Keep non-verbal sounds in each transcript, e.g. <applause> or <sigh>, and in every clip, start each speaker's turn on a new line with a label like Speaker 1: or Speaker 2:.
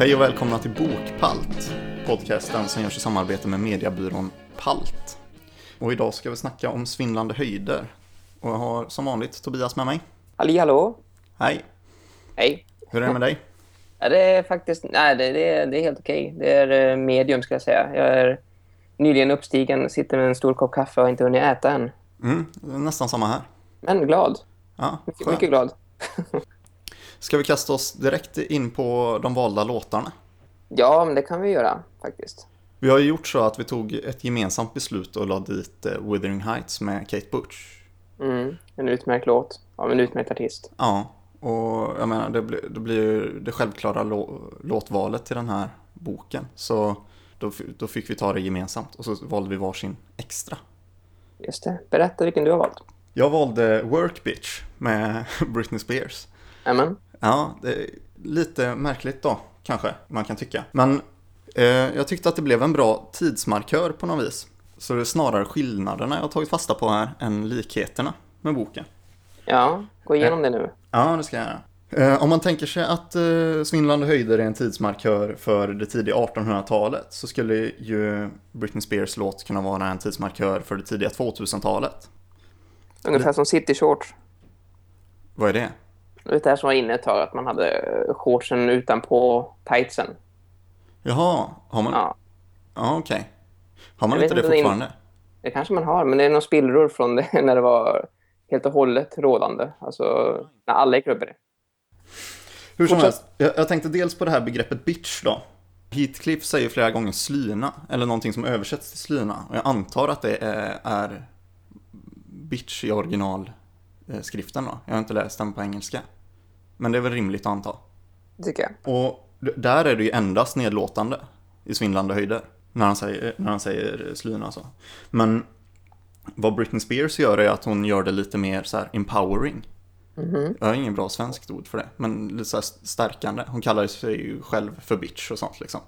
Speaker 1: Hej och välkomna till Bokpalt, podcasten som görs i samarbete med mediebyrån Palt. Och idag ska vi snacka om svindlande höjder. Och jag har som vanligt Tobias med mig.
Speaker 2: Halli hallå!
Speaker 1: Hej!
Speaker 2: Hej!
Speaker 1: Hur är det med dig?
Speaker 2: Ja, det är faktiskt... Nej, det, det, är, det är helt okej. Det är eh, medium, ska jag säga. Jag är nyligen uppstigen, sitter med en stor kopp kaffe och har inte hunnit äta än.
Speaker 1: Mm, nästan samma här.
Speaker 2: Men glad.
Speaker 1: Ja,
Speaker 2: Mycket, mycket glad. <laughs>
Speaker 1: Ska vi kasta oss direkt in på de valda låtarna?
Speaker 2: Ja, men det kan vi göra faktiskt.
Speaker 1: Vi har ju gjort så att vi tog ett gemensamt beslut och lade dit eh, Wuthering Heights med Kate Butch.
Speaker 2: Mm, en utmärkt låt av en utmärkt artist.
Speaker 1: Ja, och jag menar det blir, det blir ju det självklara lå, låtvalet till den här boken. Så då, då fick vi ta det gemensamt och så valde vi varsin extra.
Speaker 2: Just det. Berätta vilken du har valt.
Speaker 1: Jag valde Work Bitch med <laughs> Britney Spears.
Speaker 2: Amen.
Speaker 1: Ja, det är lite märkligt då, kanske, man kan tycka. Men eh, jag tyckte att det blev en bra tidsmarkör på något vis. Så det är snarare skillnaderna jag har tagit fasta på här än likheterna med boken.
Speaker 2: Ja, gå igenom det nu.
Speaker 1: Ja, det ska jag göra. Eh, om man tänker sig att eh, Svindlande höjder är en tidsmarkör för det tidiga 1800-talet så skulle ju Britney Spears låt kunna vara en tidsmarkör för det tidiga 2000-talet.
Speaker 2: Ungefär som City Shorts.
Speaker 1: Vad är det?
Speaker 2: Det är det här som var inne ett tag, att man hade eh, shortsen utanpå tightsen.
Speaker 1: Jaha, har man... Ja,
Speaker 2: Ja,
Speaker 1: okej. Har man
Speaker 2: Jag
Speaker 1: inte
Speaker 2: vet
Speaker 1: det
Speaker 2: inte, det
Speaker 1: fortfarande?
Speaker 2: Det kanske man har, men det är några spillror från det <laughs> när det var helt och hållet rådande. Alltså, när alla gick upp i det.
Speaker 1: Hur som helst, jag, jag tänkte dels på det här begreppet bitch då. Heathcliff säger flera gånger slyna, eller någonting som översätts till slyna. Och jag antar att det är, är bitch i originalskriften då. Jag har inte läst den på engelska. Men det är väl rimligt att anta.
Speaker 2: tycker jag.
Speaker 1: Och där är det ju endast nedlåtande i svindlande höjder. När han säger, när han säger slyna så. Men vad Britney Spears gör är att hon gör det lite mer så här empowering.
Speaker 2: Mhm.
Speaker 1: Jag har ingen bra svenskt ord för det, men lite så stärkande. Hon kallar sig ju själv för bitch och sånt liksom.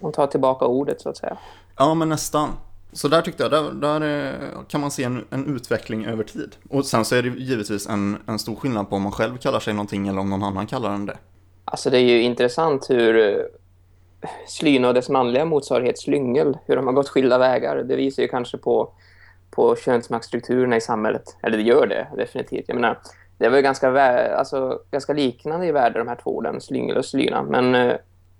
Speaker 2: Hon tar tillbaka ordet, så att säga.
Speaker 1: Ja, men nästan. Så där tyckte jag, där, där eh, kan man se en, en utveckling över tid. Och sen så är det givetvis en, en stor skillnad på om man själv kallar sig någonting eller om någon annan kallar den det.
Speaker 2: Alltså, det är ju intressant hur eh, Slyna och dess manliga motsvarighet Slyngel, hur de har gått skilda vägar. Det visar ju kanske på, på könsmaktstrukturerna i samhället. Eller det gör det, definitivt. Jag menar, det var ju ganska, alltså, ganska liknande i världen de här två orden, Slyngel och Slyna. Men eh,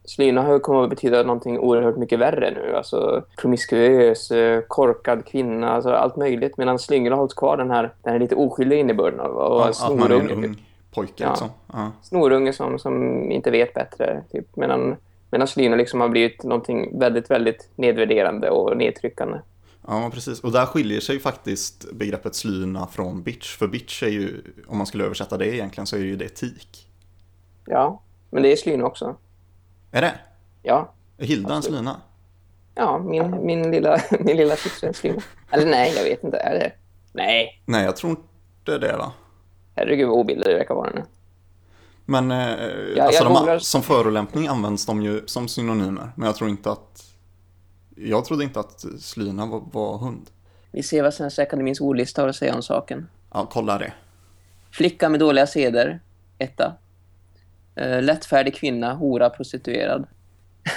Speaker 2: Slyna har kommit att betyda någonting oerhört mycket värre nu. Alltså promiskuös, eh, korkad kvinna, alltså allt möjligt. Medan Slyngel har hållit kvar den här, den här lite oskyldiga innebörden av att vara
Speaker 1: att man är en
Speaker 2: snorunge.
Speaker 1: ung pojke
Speaker 2: Ja.
Speaker 1: liksom. Ja.
Speaker 2: Snorunge som, som inte vet bättre. Typ. Medan, medan Slyna liksom har blivit någonting väldigt, väldigt nedvärderande och nedtryckande.
Speaker 1: ja, precis. Och där skiljer sig faktiskt begreppet slyna från bitch. För bitch är ju, om man skulle översätta det egentligen, så är ju det tik.
Speaker 2: Ja, men det är Slyna också.
Speaker 1: Är det?
Speaker 2: Ja,
Speaker 1: Är Hilda en
Speaker 2: Absolut.
Speaker 1: slyna?
Speaker 2: ja min, min lilla, <laughs> min lilla Slyna. Eller nej, jag vet inte. Är det? Nej,
Speaker 1: Nej, jag tror inte det va?
Speaker 2: herregud vad obilder det verkar vara nu.
Speaker 1: Men eh,
Speaker 2: jag
Speaker 1: alltså de,
Speaker 2: googlar-
Speaker 1: som förolämpning används de ju som synonymer. Men jag tror inte att... Jag trodde inte att slyna var, var hund.
Speaker 2: Vi ser vad Svenska Akademins ordlista har att säga om saken.
Speaker 1: Ja, kolla det.
Speaker 2: Flicka med dåliga seder, etta. Eh, lättfärdig kvinna, hora, prostituerad.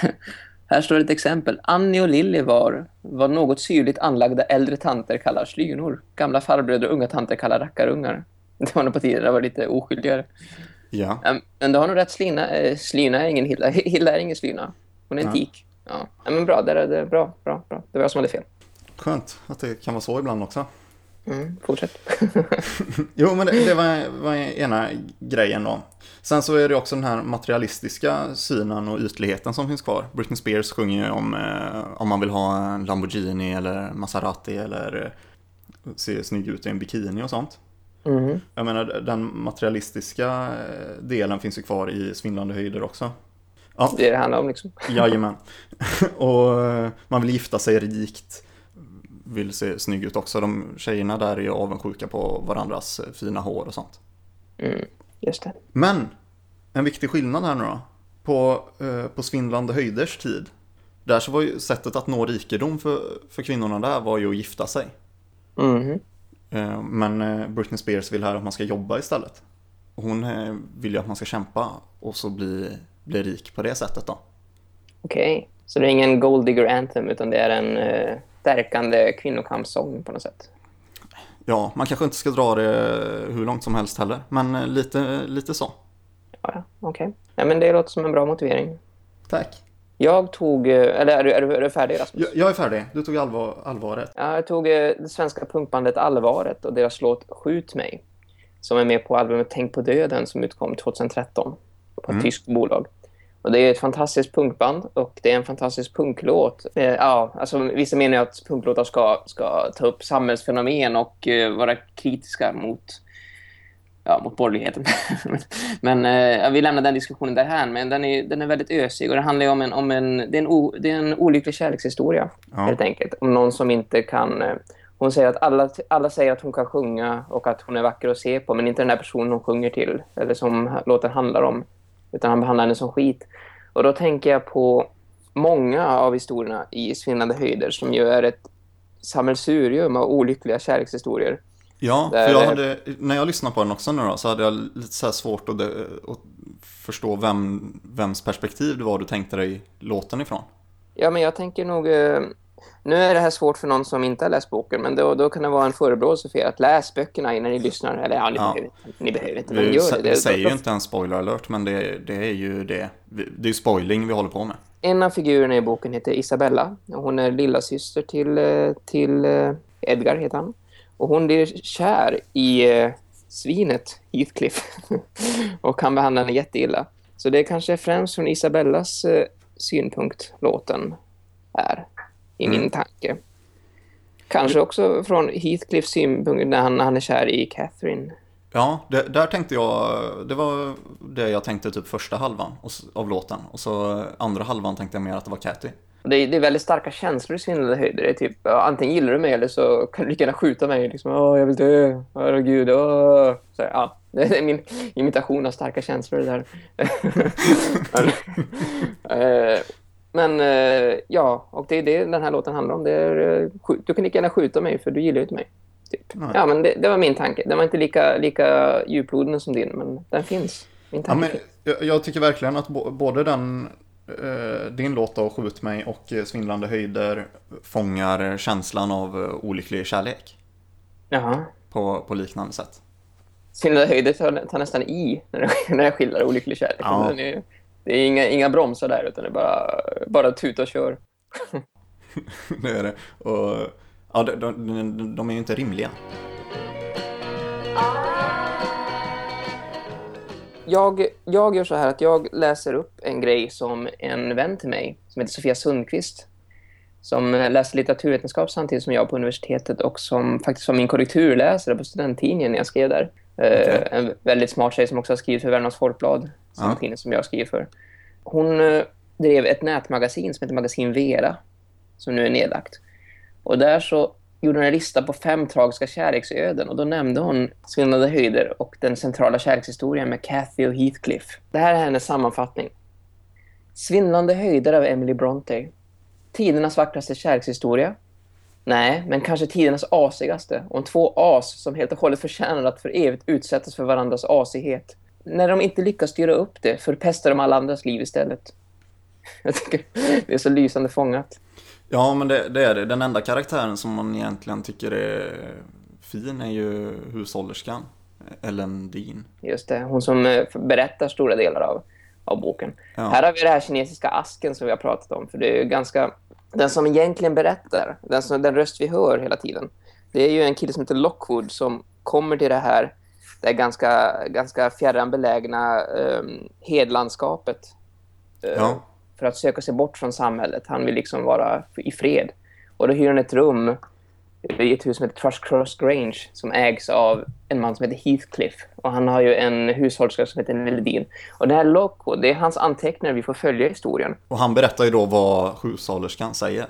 Speaker 2: <laughs> Här står ett exempel. Annie och Lilly var vad något syrligt anlagda äldre tanter kallar slynor. Gamla farbröder och unga tanter kallar rackarungar. <laughs> Det var nog på tiden det var lite oskyldigare.
Speaker 1: Ja.
Speaker 2: Men du har nog rätt, Slina. Eh, Slyna är ingen Hilla. <laughs> Hilla är ingen Slyna. Hon är en
Speaker 1: Ja.
Speaker 2: tik. Ja. ja, men bra. Det är, det är bra, bra, bra. Det var jag som hade fel.
Speaker 1: Skönt att det kan vara så ibland också.
Speaker 2: Mm, fortsätt. <laughs> <laughs>
Speaker 1: Jo, men det, det var, var ena grejen då. Sen så är det också den här materialistiska synen och ytligheten som finns kvar. Britney Spears sjunger ju om eh, om man vill ha en Lamborghini eller Maserati eller eh, se snygg ut i en bikini och sånt.
Speaker 2: Mhm.
Speaker 1: Jag menar, den materialistiska eh, delen finns ju kvar i svindlande höjder också. Ja,
Speaker 2: Det är det det handlar om liksom.
Speaker 1: jajamän. <laughs> och eh, man vill gifta sig rikt, vill se snygg ut också. De tjejerna där är ju avundsjuka på varandras eh, fina hår och sånt.
Speaker 2: Mm, just det.
Speaker 1: Men, en viktig skillnad här nu då. På, eh, på svindlande höjders tid. Där så var ju sättet att nå rikedom för, för kvinnorna där var ju att gifta sig.
Speaker 2: Mhm.
Speaker 1: Eh, Men eh, Britney Spears vill här att man ska jobba istället. Hon eh, vill ju att man ska kämpa och så bli, bli rik på det sättet då.
Speaker 2: Okej, så det är ingen Gold Digger Anthem utan det är en stärkande kvinnokampssång på något sätt.
Speaker 1: Ja, man kanske inte ska dra det hur långt som helst heller, men eh, lite, lite så.
Speaker 2: Ja, okej. Ja, men det låter som en bra motivering.
Speaker 1: Tack.
Speaker 2: Jag tog... eh, Eller är du, är du, är du färdig, Rasmus?
Speaker 1: Jag, jag är färdig. Du tog allvar, allvaret.
Speaker 2: Ja, jag tog eh, det svenska punkbandet Allvaret och deras låt Skjut mig. Som är med på albumet Tänk på döden som utkom 2013 på ett
Speaker 1: Mm.
Speaker 2: tyskt bolag. Och det är ett fantastiskt punkband och det är en fantastisk punklåt. Eh, ja, alltså, vissa menar ju att punklåtar ska, ska ta upp samhällsfenomen och eh, vara kritiska mot, ja, mot borgerligheten. <laughs> men eh, vi lämnar den diskussionen därhän. Men den är, den är väldigt ösig och det handlar om en, om en, det är en, o, det är en olycklig kärlekshistoria
Speaker 1: Ja.
Speaker 2: helt enkelt. Om någon som inte kan... eh, Hon säger att alla, alla säger att hon kan sjunga och att hon är vacker att se på, men inte den där personen hon sjunger till eller som låten handlar om, utan han behandlar henne som skit. Och då tänker jag på många av historierna i Svindlande höjder som ju är ett sammelsurium av olyckliga kärlekshistorier.
Speaker 1: Ja, för jag hade, när jag lyssnade på den också nu då, så hade jag lite så svårt att, att förstå vem, vems perspektiv det var du tänkte dig låten ifrån.
Speaker 2: Ja, men jag tänker nog... Nu är det här svårt för någon som inte har läst boken, men då, då kan det vara en förebråelse för er att läs böckerna innan ni lyssnar. Eller ja, ni,
Speaker 1: Ja.
Speaker 2: Behöver, ni behöver inte, men
Speaker 1: Vi,
Speaker 2: gör det.
Speaker 1: vi säger ju inte en spoiler alert, men det, det är ju det. Det är spoiling vi håller på med.
Speaker 2: En av figurerna i boken heter Isabella. Hon är lilla syster till, eh, till eh, Edgar, heter han. Och hon blir kär i eh, svinet Heathcliff. <laughs> och han behandlar henne jätteilla. Så det är kanske främst från Isabellas synpunkt låten är i min
Speaker 1: Mm.
Speaker 2: tanke. Kanske också från Heathcliffs synpunkt när han, när han är kär i Catherine.
Speaker 1: Ja, det, där tänkte jag, det var det jag tänkte typ första halvan av låten. Och så andra halvan tänkte jag mer att det var Cathy.
Speaker 2: Det är, det är väldigt starka känslor i svindlande höjder. Det är typ, antingen gillar du mig eller så kan du lika gärna skjuta mig. Liksom, Åh, jag vill dö. Herregud. Åh. Så, ja, <laughs> det är min imitation av starka känslor där. <laughs> <laughs> men, eh, men ja, och det är det den här låten handlar om. Det är, eh, du kan lika gärna skjuta mig för du gillar ju inte mig. Typ. Ja, men det, det var min tanke. Den var inte lika, lika djuplodande som din, men den finns. Min
Speaker 1: Ja,
Speaker 2: tanke
Speaker 1: men
Speaker 2: finns.
Speaker 1: jag, jag tycker verkligen att både den, eh, din låt då, Skjut mig och eh, Svindlande höjder fångar känslan av eh, olycklig kärlek
Speaker 2: Jaha.
Speaker 1: på, på liknande sätt.
Speaker 2: Svindlande höjder tar, tar nästan i när det <laughs> skildrar olycklig kärlek.
Speaker 1: Ja.
Speaker 2: Den är, det är inga, inga bromsar där, utan det är bara, bara tuta och kör. <laughs>
Speaker 1: det är det. Och, ja, de, de, de är ju inte rimliga.
Speaker 2: Jag, jag gör så här att jag läser upp en grej som en vän till mig, som heter Sofia Sundqvist, som läste litteraturvetenskap samtidigt som jag på universitetet och som faktiskt var min korrekturläsare på studenttidningen när jag skrev där. Eh,
Speaker 1: Okej.
Speaker 2: En väldigt smart tjej som också har skrivit för Värmlands Folkblad, samma
Speaker 1: Ja.
Speaker 2: tidning som jag skriver för. Hon eh, drev ett nätmagasin som heter Magasin Vera, som nu är nedlagt. Och där så gjorde hon en lista på fem tragiska kärleksöden och då nämnde hon Svindlande höjder och den centrala kärlekshistorien med Cathy och Heathcliff. Det här är hennes sammanfattning. Svindlande höjder av Emily Bronte. Tidernas vackraste kärlekshistoria? Nej, men kanske tidernas asigaste. Om två as som helt och hållet förtjänar att för evigt utsättas för varandras asighet. När de inte lyckas styra upp det förpestar de alla andras liv istället. <laughs> Jag tycker det är så lysande fångat.
Speaker 1: Ja, men det, det är det. Den enda karaktären som man egentligen tycker är fin är ju hushållerskan. Ellen Dean.
Speaker 2: Just det, hon som eh, berättar stora delar av, av boken.
Speaker 1: Ja.
Speaker 2: Här har vi det här kinesiska asken som vi har pratat om. För det är ganska... Den som egentligen berättar, den, som, den röst vi hör hela tiden, det är ju en kille som heter Lockwood som kommer till det här, det ganska, ganska fjärran belägna um, hedlandskapet eh,
Speaker 1: Ja.
Speaker 2: för att söka sig bort från samhället. Han vill liksom vara i fred. Och då hyr han ett rum i ett hus som heter Thrush Cross Grange som ägs av en man som heter Heathcliff. Och han har ju en hushållerska som heter Nelledin. Och det här Lockwood, det är hans anteckningar vi får följa i historien.
Speaker 1: Och han berättar ju då vad hushållerskan säger.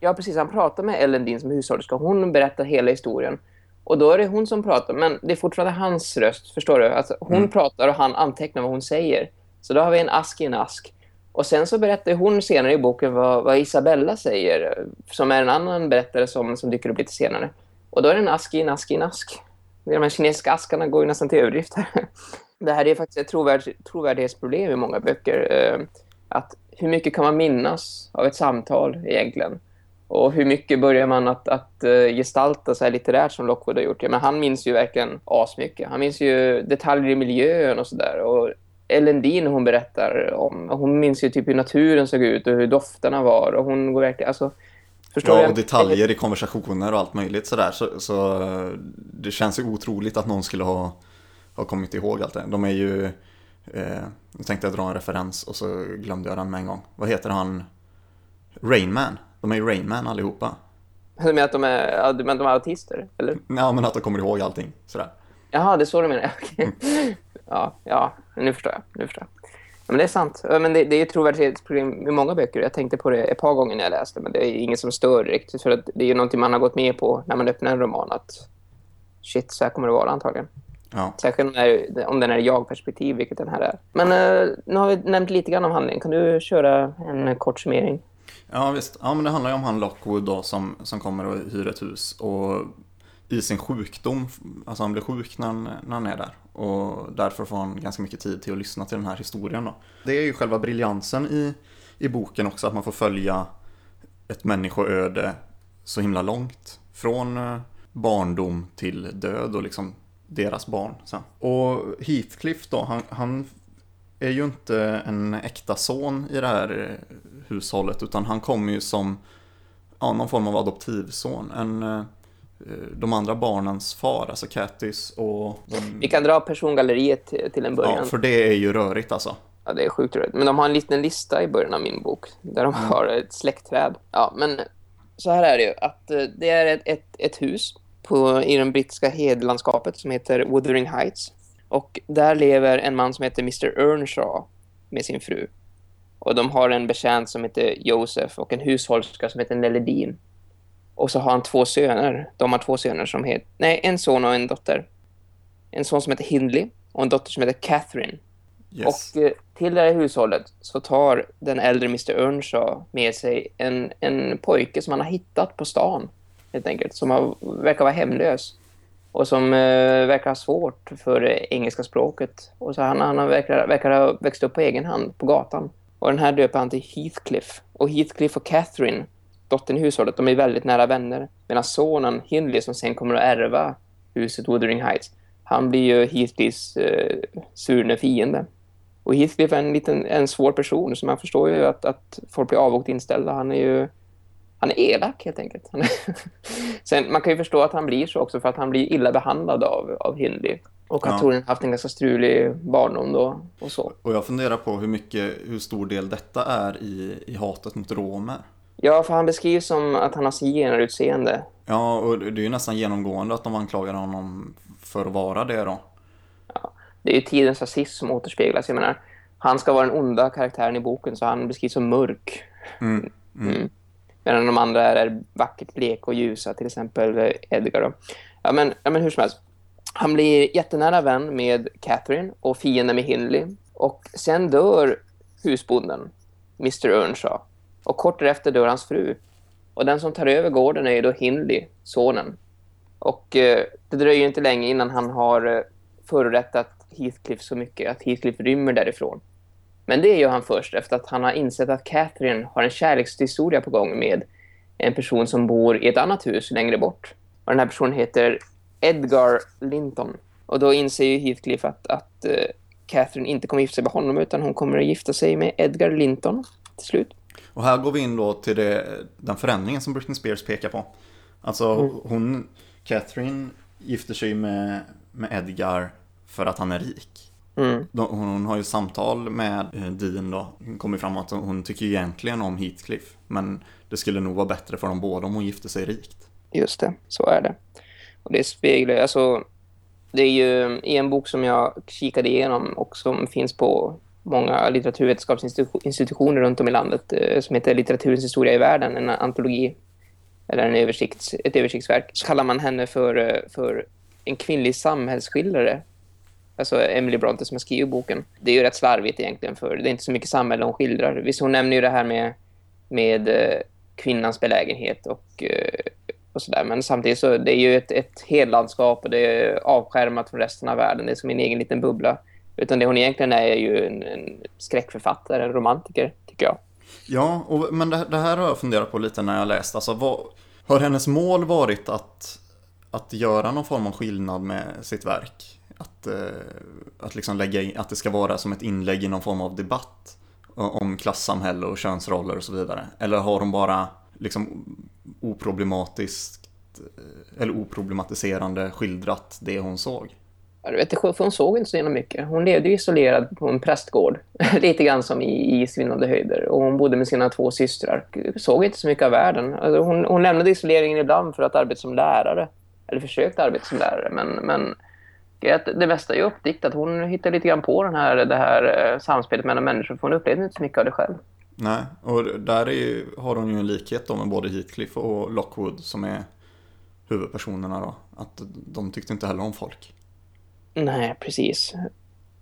Speaker 2: Ja, precis. Han pratar med Ellen Dean som hushållerska. Hon berättar hela historien. Och då är det hon som pratar, men det är fortfarande hans röst, förstår du? Alltså, hon pratar och han antecknar vad hon säger. Så då har vi en ask i en ask. Och sen så berättar hon senare i boken vad, vad Isabella säger, som är en annan berättare som, som dyker upp lite senare. Och då är det en ask i en ask i en ask. De här kinesiska askarna går ju nästan till överdrift här. <laughs> Det här är faktiskt ett trovärd, trovärdighetsproblem i många böcker. Eh, att hur mycket kan man minnas av ett samtal egentligen? Och hur mycket börjar man att, att uh, gestalta sig litterärt som Lockwood har gjort? Ja, men han minns ju verkligen asmycket. Han minns ju detaljer i miljön och sådär. Och Ellen Dean hon berättar om. Hon minns ju typ hur naturen såg ut och hur dofterna var. Och hon går verkligen... Alltså,
Speaker 1: Förstår ja, och detaljer i konversationer och allt möjligt sådär. Så, så det känns ju otroligt att någon skulle ha, ha kommit ihåg allt det. De är ju... Eh, jag tänkte jag dra en referens och så glömde jag den med en gång. Vad heter han? Rainman. De är ju Rainman allihopa.
Speaker 2: Du menar att de är, men de är autister? Eller?
Speaker 1: Ja, men att de kommer ihåg allting. Sådär.
Speaker 2: Jaha, det är så du menar. <laughs> Okay. Mm. ja, ja, nu förstår jag. Nu förstår jag. Ja, men det är sant. Men det, det är ett trovärdighetsproblem i många böcker. Jag tänkte på det ett par gånger när jag läste, men det är inget som stör riktigt. För det är ju någonting man har gått med på när man öppnar en roman. Att shit, så här kommer det vara antagligen.
Speaker 1: Ja.
Speaker 2: Särskilt när, om den är jag-perspektiv, vilket den här är. Men uh, nu har vi nämnt lite grann om handlingen. Kan du köra en kort summering?
Speaker 1: Ja, visst. Ja, men det handlar ju om han Lockwood då, som, som kommer och hyr ett hus. Och i sin sjukdom, alltså han blir sjuk när han, när han är där. Och därför får han ganska mycket tid till att lyssna till den här historien då. Det är ju själva briljansen i, i boken också, att man får följa ett människoöde så himla långt. Från eh, barndom till död och liksom deras barn sen. Och Heathcliff då, han, han är ju inte en äkta son i det här hushållet utan han kommer ju som ja, någon form av adoptivson. En eh, de andra barnens far, alltså Kattis och... De...
Speaker 2: Vi kan dra persongalleriet till en början.
Speaker 1: Ja, för det är ju rörigt alltså.
Speaker 2: Ja, det är sjukt rörigt. Men de har en liten lista i början av min bok där de mm. har ett släktträd. Ja, men så här är det ju att eh, det är ett, ett, ett hus på, i det brittiska hedlandskapet som heter Wuthering Heights. Och där lever en man som heter Mr. Earnshaw med sin fru. Och de har en betjänt som heter Joseph och en hushållerska som heter Nelly Dean. Och så har han två söner. De har två söner som heter... Nej, en son och en dotter. En son som heter Hindley och en dotter som heter Catherine. Yes. Och eh, till det här hushållet så tar den äldre Mr. Earnshaw med sig en, en pojke som han har hittat på stan. Helt enkelt. Som har, verkar vara hemlös. Och som eh, verkar ha svårt för engelska språket. Och så han, han verkar, verkar ha växt upp på egen hand på gatan. Och den här döper han till Heathcliff. Och Heathcliff och Catherine dottern i hushållet, de är väldigt nära vänner. Medan sonen, Hindley, som sen kommer att ärva huset Wuthering Heights, han blir ju Heathleys eh, surne fiende. Och Heathcliff är en, liten, en svår person, så man förstår ju att, att folk blir avvokt inställda. Han är ju han är elak helt enkelt. <laughs> Sen, man kan ju förstå att han blir så också för att han blir illa behandlad av, av Hindley. Och att ja. troligen haft en ganska strulig barndom då och så.
Speaker 1: Och jag funderar på hur mycket, hur stor del detta är i, i hatet mot romer.
Speaker 2: Ja, för han beskrivs som att han har zigenarutseende.
Speaker 1: Ja, och det är ju nästan genomgående att de anklagar honom för att vara det då.
Speaker 2: Ja, det är ju tidens rasism som återspeglas. Jag menar, han ska vara den onda karaktären i boken så han beskrivs som mörk.
Speaker 1: Mm. Mm. Mm.
Speaker 2: Medan de andra är vackert blek och ljusa, till exempel Edgar. Då. Ja, men, ja, men hur som helst. Han blir jättenära vän med Catherine och fiende med Hindley. Och sen dör husbonden, Mr. Earnshaw. Och kort därefter dör hans fru. Och den som tar över gården är då Hindley, sonen. Och eh, det dröjer inte länge innan han har eh, förorättat Heathcliff så mycket att Heathcliff rymmer därifrån. Men det gör han först efter att han har insett att Catherine har en kärlekshistoria på gång med en person som bor i ett annat hus längre bort. Och den här personen heter Edgar Linton. Och då inser ju Heathcliff att, att uh, Catherine inte kommer gifta sig med honom utan hon kommer att gifta sig med Edgar Linton till slut.
Speaker 1: Och här går vi in då till det, den förändringen som Britney Spears pekar på. Alltså mm. hon, Catherine gifter sig med, med Edgar för att han är rik.
Speaker 2: Mm.
Speaker 1: Hon, har ju samtal med eh, Dean då. Hon kommer fram att hon tycker egentligen om Heathcliff. Men det skulle nog vara bättre för dem båda om hon gifte sig rikt.
Speaker 2: Just det, så är det. Och det speglar, alltså det är ju i en bok som jag kikade igenom och som finns på många litteraturvetenskapsinstitutioner runt om i landet eh, som heter Litteraturens historia i världen, en antologi eller en översikts, ett översiktsverk. Så kallar man henne för, eh, för en kvinnlig samhällsskildrare. Alltså Emily Bronte som har skrivit boken. Det är ju rätt slarvigt egentligen för det är inte så mycket samhälle hon skildrar. Visst, hon nämner ju det här med, med eh, kvinnans belägenhet och, eh, och sådär. Men samtidigt så det är ju ett, ett hellandskap och det är avskärmat från resten av världen. Det är som en egen liten bubbla. Utan det hon egentligen är är ju en, en skräckförfattare, en romantiker, tycker jag.
Speaker 1: Ja, och, men det, det, här har jag funderat på lite när jag läst. Alltså, vad, har hennes mål varit att, att göra någon form av skillnad med sitt verk? Att, eh, att, liksom lägga in, att det ska vara som ett inlägg i någon form av debatt om klassamhälle och könsroller och så vidare? Eller har hon bara liksom oproblematiskt eh, eller oproblematiserande skildrat det hon såg?
Speaker 2: Jag vet inte, för hon såg inte så himla mycket. Hon levde isolerad på en prästgård. <laughs> Lite grann som i, i Svinnande höjder. Och hon bodde med sina två systrar. Såg inte så mycket av världen. Alltså hon, hon lämnade isoleringen ibland för att arbeta som lärare. Eller försökte arbeta som lärare. Men, men det mesta är uppdiktat. Hon hittade lite grann på den här, det här eh, samspelet mellan människor. För hon upplevde inte så mycket av det själv.
Speaker 1: Nej, och där är, har hon ju en likhet då med både Heathcliff och Lockwood som är huvudpersonerna då. Att de tyckte inte heller om folk.
Speaker 2: Nej, precis.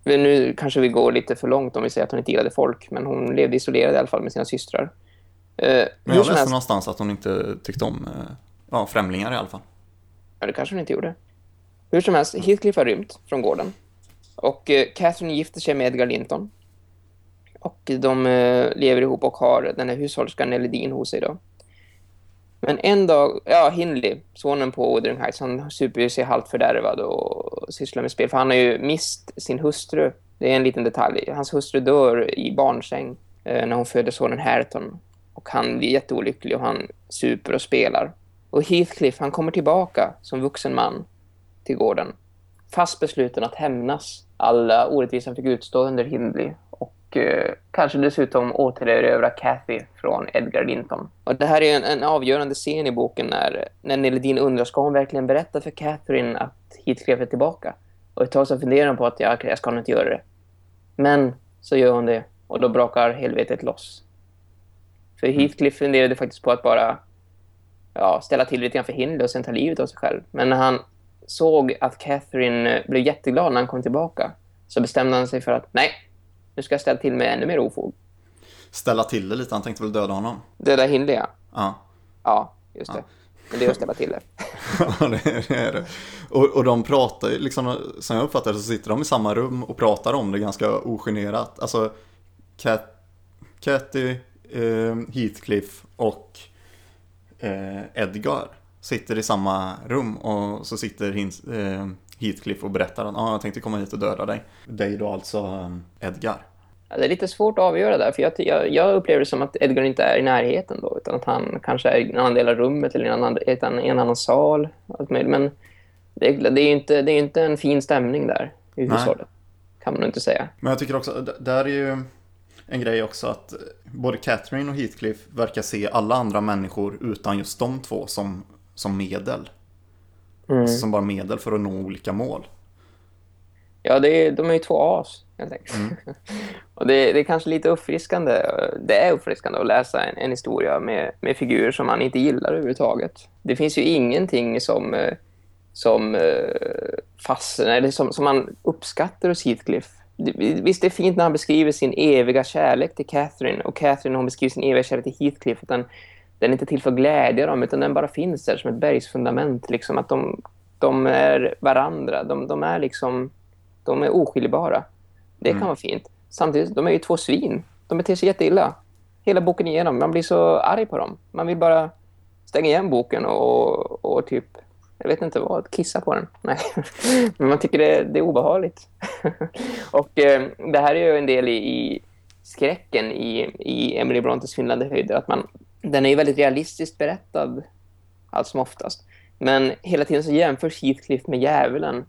Speaker 2: Nu kanske vi går lite för långt om vi säger att hon inte gillade folk. Men hon levde isolerad i alla fall med sina systrar.
Speaker 1: Eh, men jag läste helst... någonstans att hon inte tyckte om eh, ja, främlingar i alla fall.
Speaker 2: Ja, det kanske hon inte gjorde. Hur som helst, Heathcliff har rymt från gården. Och eh, Catherine gifter sig med Edgar Linton. Och de eh, lever ihop och har den här hushållerskan Elidin hos sig då. Men en dag, ja, Hindley, sonen på Wuthering Heights, han super ju sig halvt fördärvad och sysslar med spel. För han har ju mist sin hustru. Det är en liten detalj. Hans hustru dör i barnsäng eh, när hon föder sonen Herton. Och han blir jätteolycklig och han super och spelar. Och Heathcliff, han kommer tillbaka som vuxen man till gården. Fast besluten att hämnas alla orättvisor fick utstå under Hindley och eh, kanske dessutom återerövra Kathy från Edgar Linton. Och det här är en, en avgörande scen i boken när, när Neledin undrar ska hon verkligen berätta för Catherine att Heathcliff är tillbaka? Och ett tag så funderar hon på att ja, jag ska inte göra det. Men så gör hon det och då brakar helvetet loss. För mm. Heathcliff funderade faktiskt på att bara ja, ställa till lite grann för Hindley och sen ta livet av sig själv. Men när han såg att Catherine blev jätteglad när han kom tillbaka så bestämde han sig för att nej, nu ska jag ställa till med ännu mer ofog.
Speaker 1: Ställa till det lite, han tänkte väl döda honom?
Speaker 2: Döda Hindley,
Speaker 1: ja. Ja.
Speaker 2: Ja, just det. Ja. Men det är att ställa till det. <laughs>
Speaker 1: ja, det är det. Och, och de pratar ju, liksom, som jag uppfattar så sitter de i samma rum och pratar om det ganska ogenerat. Alltså, Cat, Cathy, eh, Heathcliff och eh, Edgar sitter i samma rum och så sitter eh, Heathcliff och berättar att ah, jag tänkte komma hit och döda dig. Dig då alltså um, Edgar.
Speaker 2: Ja, det är lite svårt att avgöra där, för jag, jag, jag, upplever det som att Edgar inte är i närheten då, utan att han kanske är i en annan del av rummet eller i en annan, i en annan sal. Allt möjligt. Men det, det är ju inte, det är inte en fin stämning där i hushållet, kan man inte säga.
Speaker 1: Men jag tycker också, där är ju en grej också att både Catherine och Heathcliff verkar se alla andra människor utan just de två som, som medel. Mm. Som bara medel för att nå olika mål.
Speaker 2: Ja, det är, de är ju två as, helt enkelt. Mm. <laughs> och det, det, är kanske lite uppfriskande. Det är uppfriskande att läsa en, en, historia med, med figurer som man inte gillar överhuvudtaget. Det finns ju ingenting som, eh, som eh, fastnar, eller som, som man uppskattar hos Heathcliff. Visst, det är fint när han beskriver sin eviga kärlek till Catherine och Catherine hon beskriver sin eviga kärlek till Heathcliff utan den är inte till för glädje dem utan den bara finns där som ett bergsfundament liksom att de, de är varandra de, de är liksom de är oskiljbara det mm. kan vara fint samtidigt de är ju två svin de beter sig jätteilla hela boken igenom man blir så arg på dem man vill bara stänga igen boken och, och typ jag vet inte vad, kissa på den. <laughs> Nej. Men man tycker det, det är obehagligt. <laughs> och eh, det här är ju en del i, i skräcken i, i Emily Brontes Finland höjder. Att man, den är ju väldigt realistiskt berättad allt som oftast. Men hela tiden så jämförs Heathcliff med djävulen.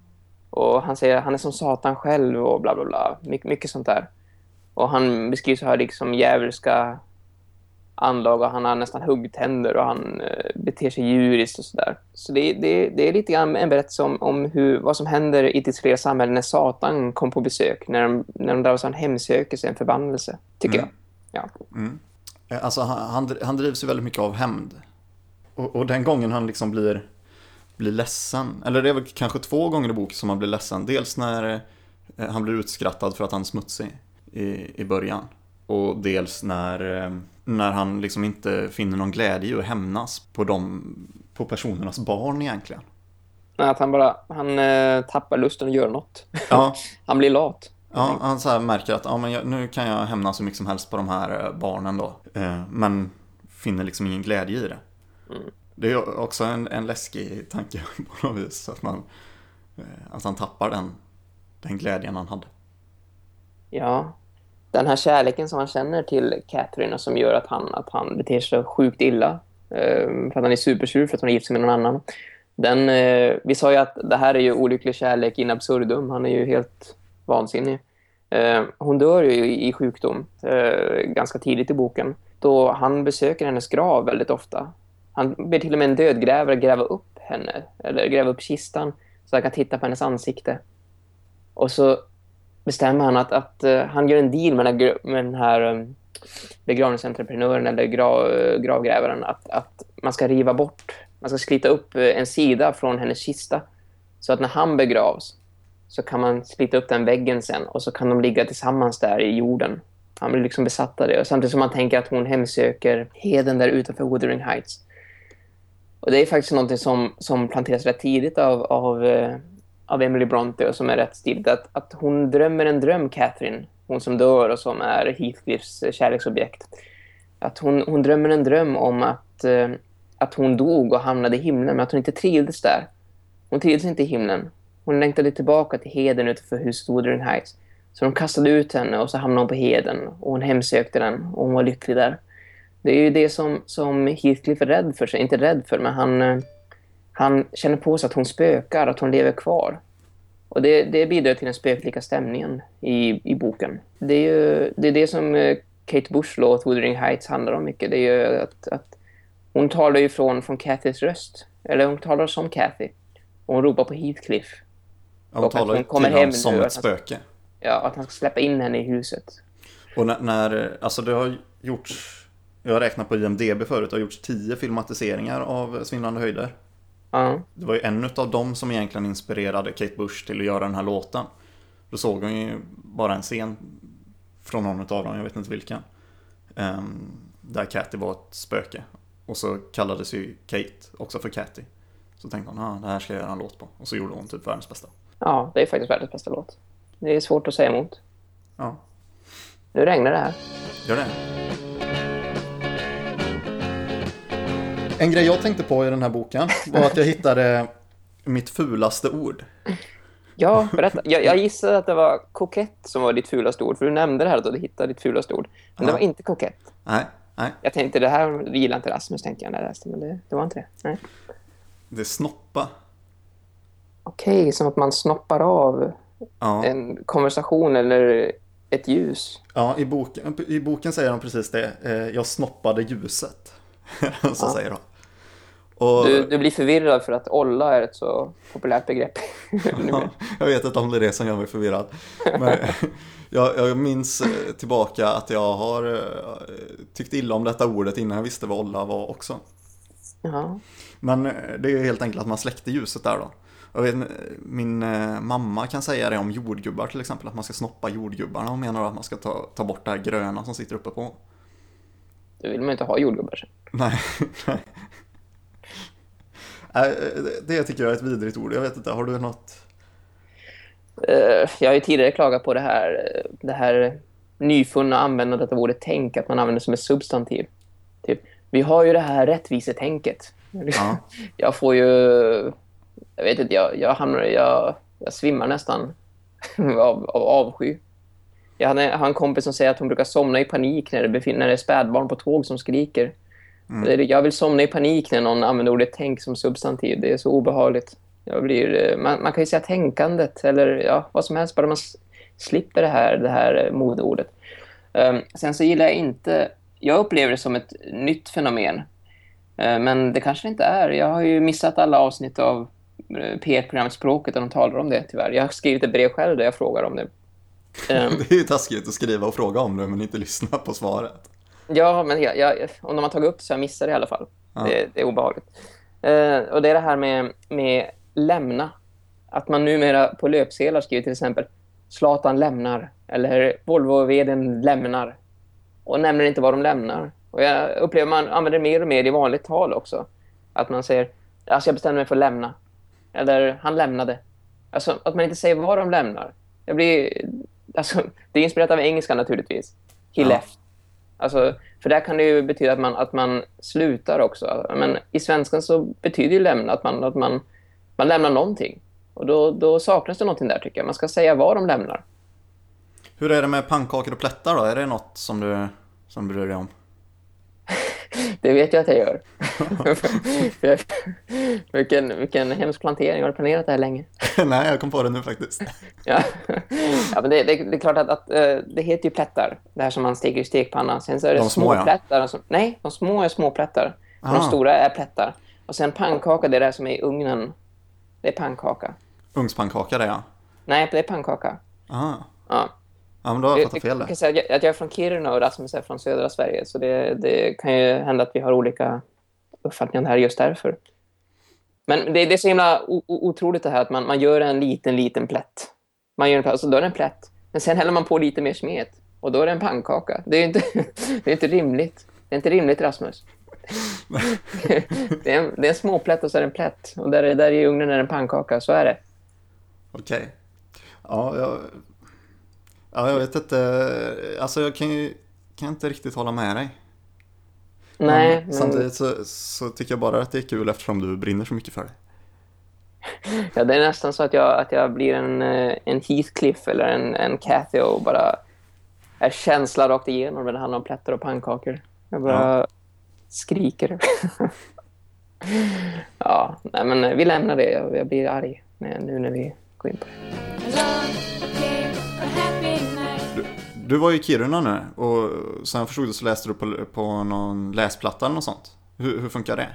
Speaker 2: Och han säger att han är som satan själv och bla bla bla. My mycket sånt där. Och han beskrivs här liksom djävulska anlag och han har nästan huggtänder och han eh, beter sig djuriskt och sådär. Så det, det, det är lite grann en berättelse om, om hur, vad som händer i ett flera samhällen när Satan kom på besök. När de, när de drabbas av en hemsökelse, en förbannelse, tycker mm. jag. Ja.
Speaker 1: Mm. Eh, alltså han, han drivs ju väldigt mycket av hämnd. Och, och, den gången han liksom blir, blir ledsen, eller det är väl kanske två gånger i boken som han blir ledsen. Dels när eh, han blir utskrattad för att han är smutsig i, i början. Och dels när, eh, när han liksom inte finner någon glädje i att hämnas på, de, på personernas barn egentligen.
Speaker 2: Nej, att han bara han, tappar lusten att göra något. Ja. <laughs> han blir lat.
Speaker 1: Ja, han så här märker att ja, men jag, nu kan jag hämna så mycket som helst på de här eh, barnen då. Eh, men finner liksom ingen glädje i det.
Speaker 2: Mm.
Speaker 1: Det är också en, en läskig tanke <laughs> på något vis. Att, man, eh, att han tappar den, den glädjen han hade.
Speaker 2: Ja, den här kärleken som han känner till Catherine och som gör att han, att han beter sig sjukt illa. Eh, för att han är supersur för att hon är gift sig med någon annan. Den, eh, vi sa ju att det här är ju olycklig kärlek in absurdum. Han är ju helt vansinnig. Eh, hon dör ju i, sjukdom eh, ganska tidigt i boken. Då han besöker hennes grav väldigt ofta. Han ber till och med en dödgrävare gräva upp henne. Eller gräva upp kistan. Så han kan titta på hennes ansikte. Och så bestämmer han att, att eh, han gör en deal med den här, med den här begravningsentreprenören eller grav, gravgrävaren att, att man ska riva bort, man ska slita upp en sida från hennes kista. Så att när han begravs så kan man slita upp den väggen sen och så kan de ligga tillsammans där i jorden. Han blir liksom besatt av det. Och samtidigt som man tänker att hon hemsöker heden där utanför Wuthering Heights. Och det är faktiskt något som, som planteras rätt tidigt av, av, eh, av Emily Bronte och som är rätt stiligt. Att, att hon drömmer en dröm, Catherine. Hon som dör och som är Heathcliffs eh, kärleksobjekt. Att hon, hon drömmer en dröm om att, eh, att hon dog och hamnade i himlen. Men att hon inte trivdes där. Hon trivdes inte i himlen. Hon längtade tillbaka till heden utanför huset Wuthering Heights. Så de kastade ut henne och så hamnade hon på heden. Och hon hemsökte den och hon var lycklig där. Det är ju det som, som Heathcliff är rädd för sig. Inte rädd för, men han, eh, han känner på sig att hon spökar, att hon lever kvar. Och det, det bidrar till den spöklika stämningen i, i boken. Det är ju det, är det som eh, Kate Bush låt Wuthering Heights handlar om mycket. Det är ju att, att hon talar ju från, från Cathys röst. Eller hon talar som Cathy. Och hon ropar på Heathcliff.
Speaker 1: Ja, hon talar ju till honom som ett spöke.
Speaker 2: Ja, att han ska släppa in henne i huset.
Speaker 1: Och när, när alltså det har gjorts, jag har räknat på IMDB förut, det har gjorts tio filmatiseringar av Svindlande höjder.
Speaker 2: Ja.
Speaker 1: Det var ju en av dem som egentligen inspirerade Kate Bush till att göra den här låten. Då såg hon ju bara en scen från någon av dem, jag vet inte vilken. Um, där Cathy var ett spöke. Och så kallades ju Kate också för Cathy. Så tänkte hon, ah, det här ska jag göra en låt på. Och så gjorde hon typ världens bästa.
Speaker 2: Ja, det är faktiskt världens bästa låt. Det är svårt att säga emot.
Speaker 1: Ja,
Speaker 2: Nu regnar det här.
Speaker 1: gör det. En grej jag tänkte på i den här boken var att jag <laughs> hittade mitt fulaste ord.
Speaker 2: Ja, berätta. Jag, jag gissade att det var kokett som var ditt fulaste ord. För du nämnde det här att du hittat ditt fulaste ord. Men det
Speaker 1: Ja.
Speaker 2: var inte kokett.
Speaker 1: Nej, nej,
Speaker 2: Jag tänkte, det här gillar inte Rasmus, tänkte jag när jag läste. Men det, det var inte det. Nej.
Speaker 1: det är snoppa.
Speaker 2: Okej, som att man snoppar av
Speaker 1: Ja.
Speaker 2: en konversation eller ett ljus.
Speaker 1: Ja, i boken, i boken säger de precis det. Eh, Jag snoppade ljuset. <laughs> så
Speaker 2: Ja.
Speaker 1: säger de. Och,
Speaker 2: Du, du blir förvirrad för att olla är ett så populärt begrepp. <laughs>
Speaker 1: ja, jag vet inte om det är det som gör mig förvirrad. Men <laughs> jag, jag minns eh, tillbaka att jag har eh, tyckt illa om detta ordet innan jag visste vad olla var också.
Speaker 2: ja.
Speaker 1: Men eh, det är ju helt enkelt att man släckte ljuset där då. Jag vet, eh, min eh, mamma kan säga det om jordgubbar till exempel, att man ska snoppa jordgubbarna och menar att man ska ta, ta bort det här gröna som sitter uppe på.
Speaker 2: Då vill man inte ha jordgubbar sen.
Speaker 1: Nej, nej. <laughs> Nej, det- Det tycker jag är ett vidrigt ord. Jag vet inte, har du något?
Speaker 2: Eh, jag har ju tidigare klagat på det här, eh, det här nyfunna användandet av ordet tänk, att man använder som ett substantiv. Typ, vi har ju det här rättvisetänket.
Speaker 1: Ja. <laughs>
Speaker 2: Jag får ju... Jag vet inte, jag, jag, hamnar, jag, jag svimmar nästan <laughs> av, av avsky. Jag har en kompis som säger att hon brukar somna i panik när det, befinner, när det är spädbarn på tåg som skriker. Är- Jag vill somna i panik när någon använder ordet tänk som substantiv. Det är så obehagligt. Jag blir, eh, man, man kan ju säga tänkandet eller ja, vad som helst, bara man slipper det här, det här modeordet. Um, sen så gillar jag inte... Jag upplever det som ett nytt fenomen. Eh, men det kanske det inte är. Jag har ju missat alla avsnitt av eh, P1-programmet Språket där de talar om det, tyvärr. Jag har skrivit ett brev själv där jag frågar om det. Ehm, <laughs>
Speaker 1: Det är ju taskigt att skriva och fråga om det men inte lyssna på svaret.
Speaker 2: Ja, men jag, jag, om de har tagit upp så jag missat det i alla fall.
Speaker 1: Ja.
Speaker 2: Det, det är obehagligt. Eh, och det är det här med, med lämna. Att man numera på löpsedlar skriver till exempel Zlatan lämnar eller Volvo-vdn lämnar och nämner inte vad de lämnar. Och jag upplever man använder mer och mer i vanligt tal också. Att man säger alltså jag bestämde mig för att lämna. Eller han lämnade. Alltså att man inte säger vad de lämnar. Jag blir, alltså, det är inspirerat av engelska naturligtvis. He
Speaker 1: Ja.
Speaker 2: left. Alltså, för där kan det ju betyda att man, att man slutar också. Men i svenskan så betyder ju lämna att man, att man, man lämnar någonting. Och då, då saknas det någonting där tycker jag. Man ska säga vad de lämnar.
Speaker 1: Hur är det med pannkakor och plättar då? Är det något som du, som du bryr dig om? <laughs>
Speaker 2: Det vet jag att jag gör. <laughs> vilken, vilken hemsk plantering. Har du planerat det här länge? <laughs>
Speaker 1: Nej, jag kom på det nu faktiskt.
Speaker 2: Ja, ja men det, det, det är klart att, att eh, det heter ju plättar. Det här som man steker i stekpannan. Sen så är det
Speaker 1: De små,
Speaker 2: små
Speaker 1: ja.
Speaker 2: plättar. Som, nej, de små är små plättar.
Speaker 1: Ah.
Speaker 2: de stora är plättar. Och sen pannkaka, det är det som är i ugnen. Det är pannkaka.
Speaker 1: Ugnspannkaka det ja.
Speaker 2: Nej, det är pannkaka.
Speaker 1: Aha.
Speaker 2: Ja.
Speaker 1: Ja, men då har jag
Speaker 2: Jag,
Speaker 1: fattat
Speaker 2: jag,
Speaker 1: fel
Speaker 2: jag
Speaker 1: där.
Speaker 2: kan säga att jag, jag är från Kiruna och Rasmus är från södra Sverige. Så det, det kan ju hända att vi har olika uppfattningar här just därför. Men det, det är så himla o, otroligt det här att man, man gör en liten, liten plätt. Man gör en plätt, och så då är det en plätt. Men sen häller man på lite mer smet. Och då är det en pannkaka. Det är inte, <laughs> det är inte rimligt. Det är inte rimligt, Rasmus. <laughs> det, är en, det är en småplätt och så är det en plätt. Och där, där i ugnen är det en pannkaka. Så är det.
Speaker 1: Okej. Ja, jag... Ja, jag vet inte. Alltså, jag kan ju kan inte riktigt hålla med dig.
Speaker 2: Nej,
Speaker 1: men
Speaker 2: men,
Speaker 1: Samtidigt så, så tycker jag bara att det är kul eftersom du brinner så mycket för det. <laughs>
Speaker 2: Ja, det är nästan så att jag, att jag blir en, eh, en Heathcliff eller en, en Cathy och bara är känsla rakt igenom när det handlar om plättar och pannkakor. Jag bara skriker. <laughs> ja, nej, men eh, vi lämnar det. Jag, jag blir arg nu när vi går in på det.
Speaker 1: Du var ju i Kiruna nu och sen förstod du så läste du på, på någon läsplatta eller något sånt. Hur, hur funkar det?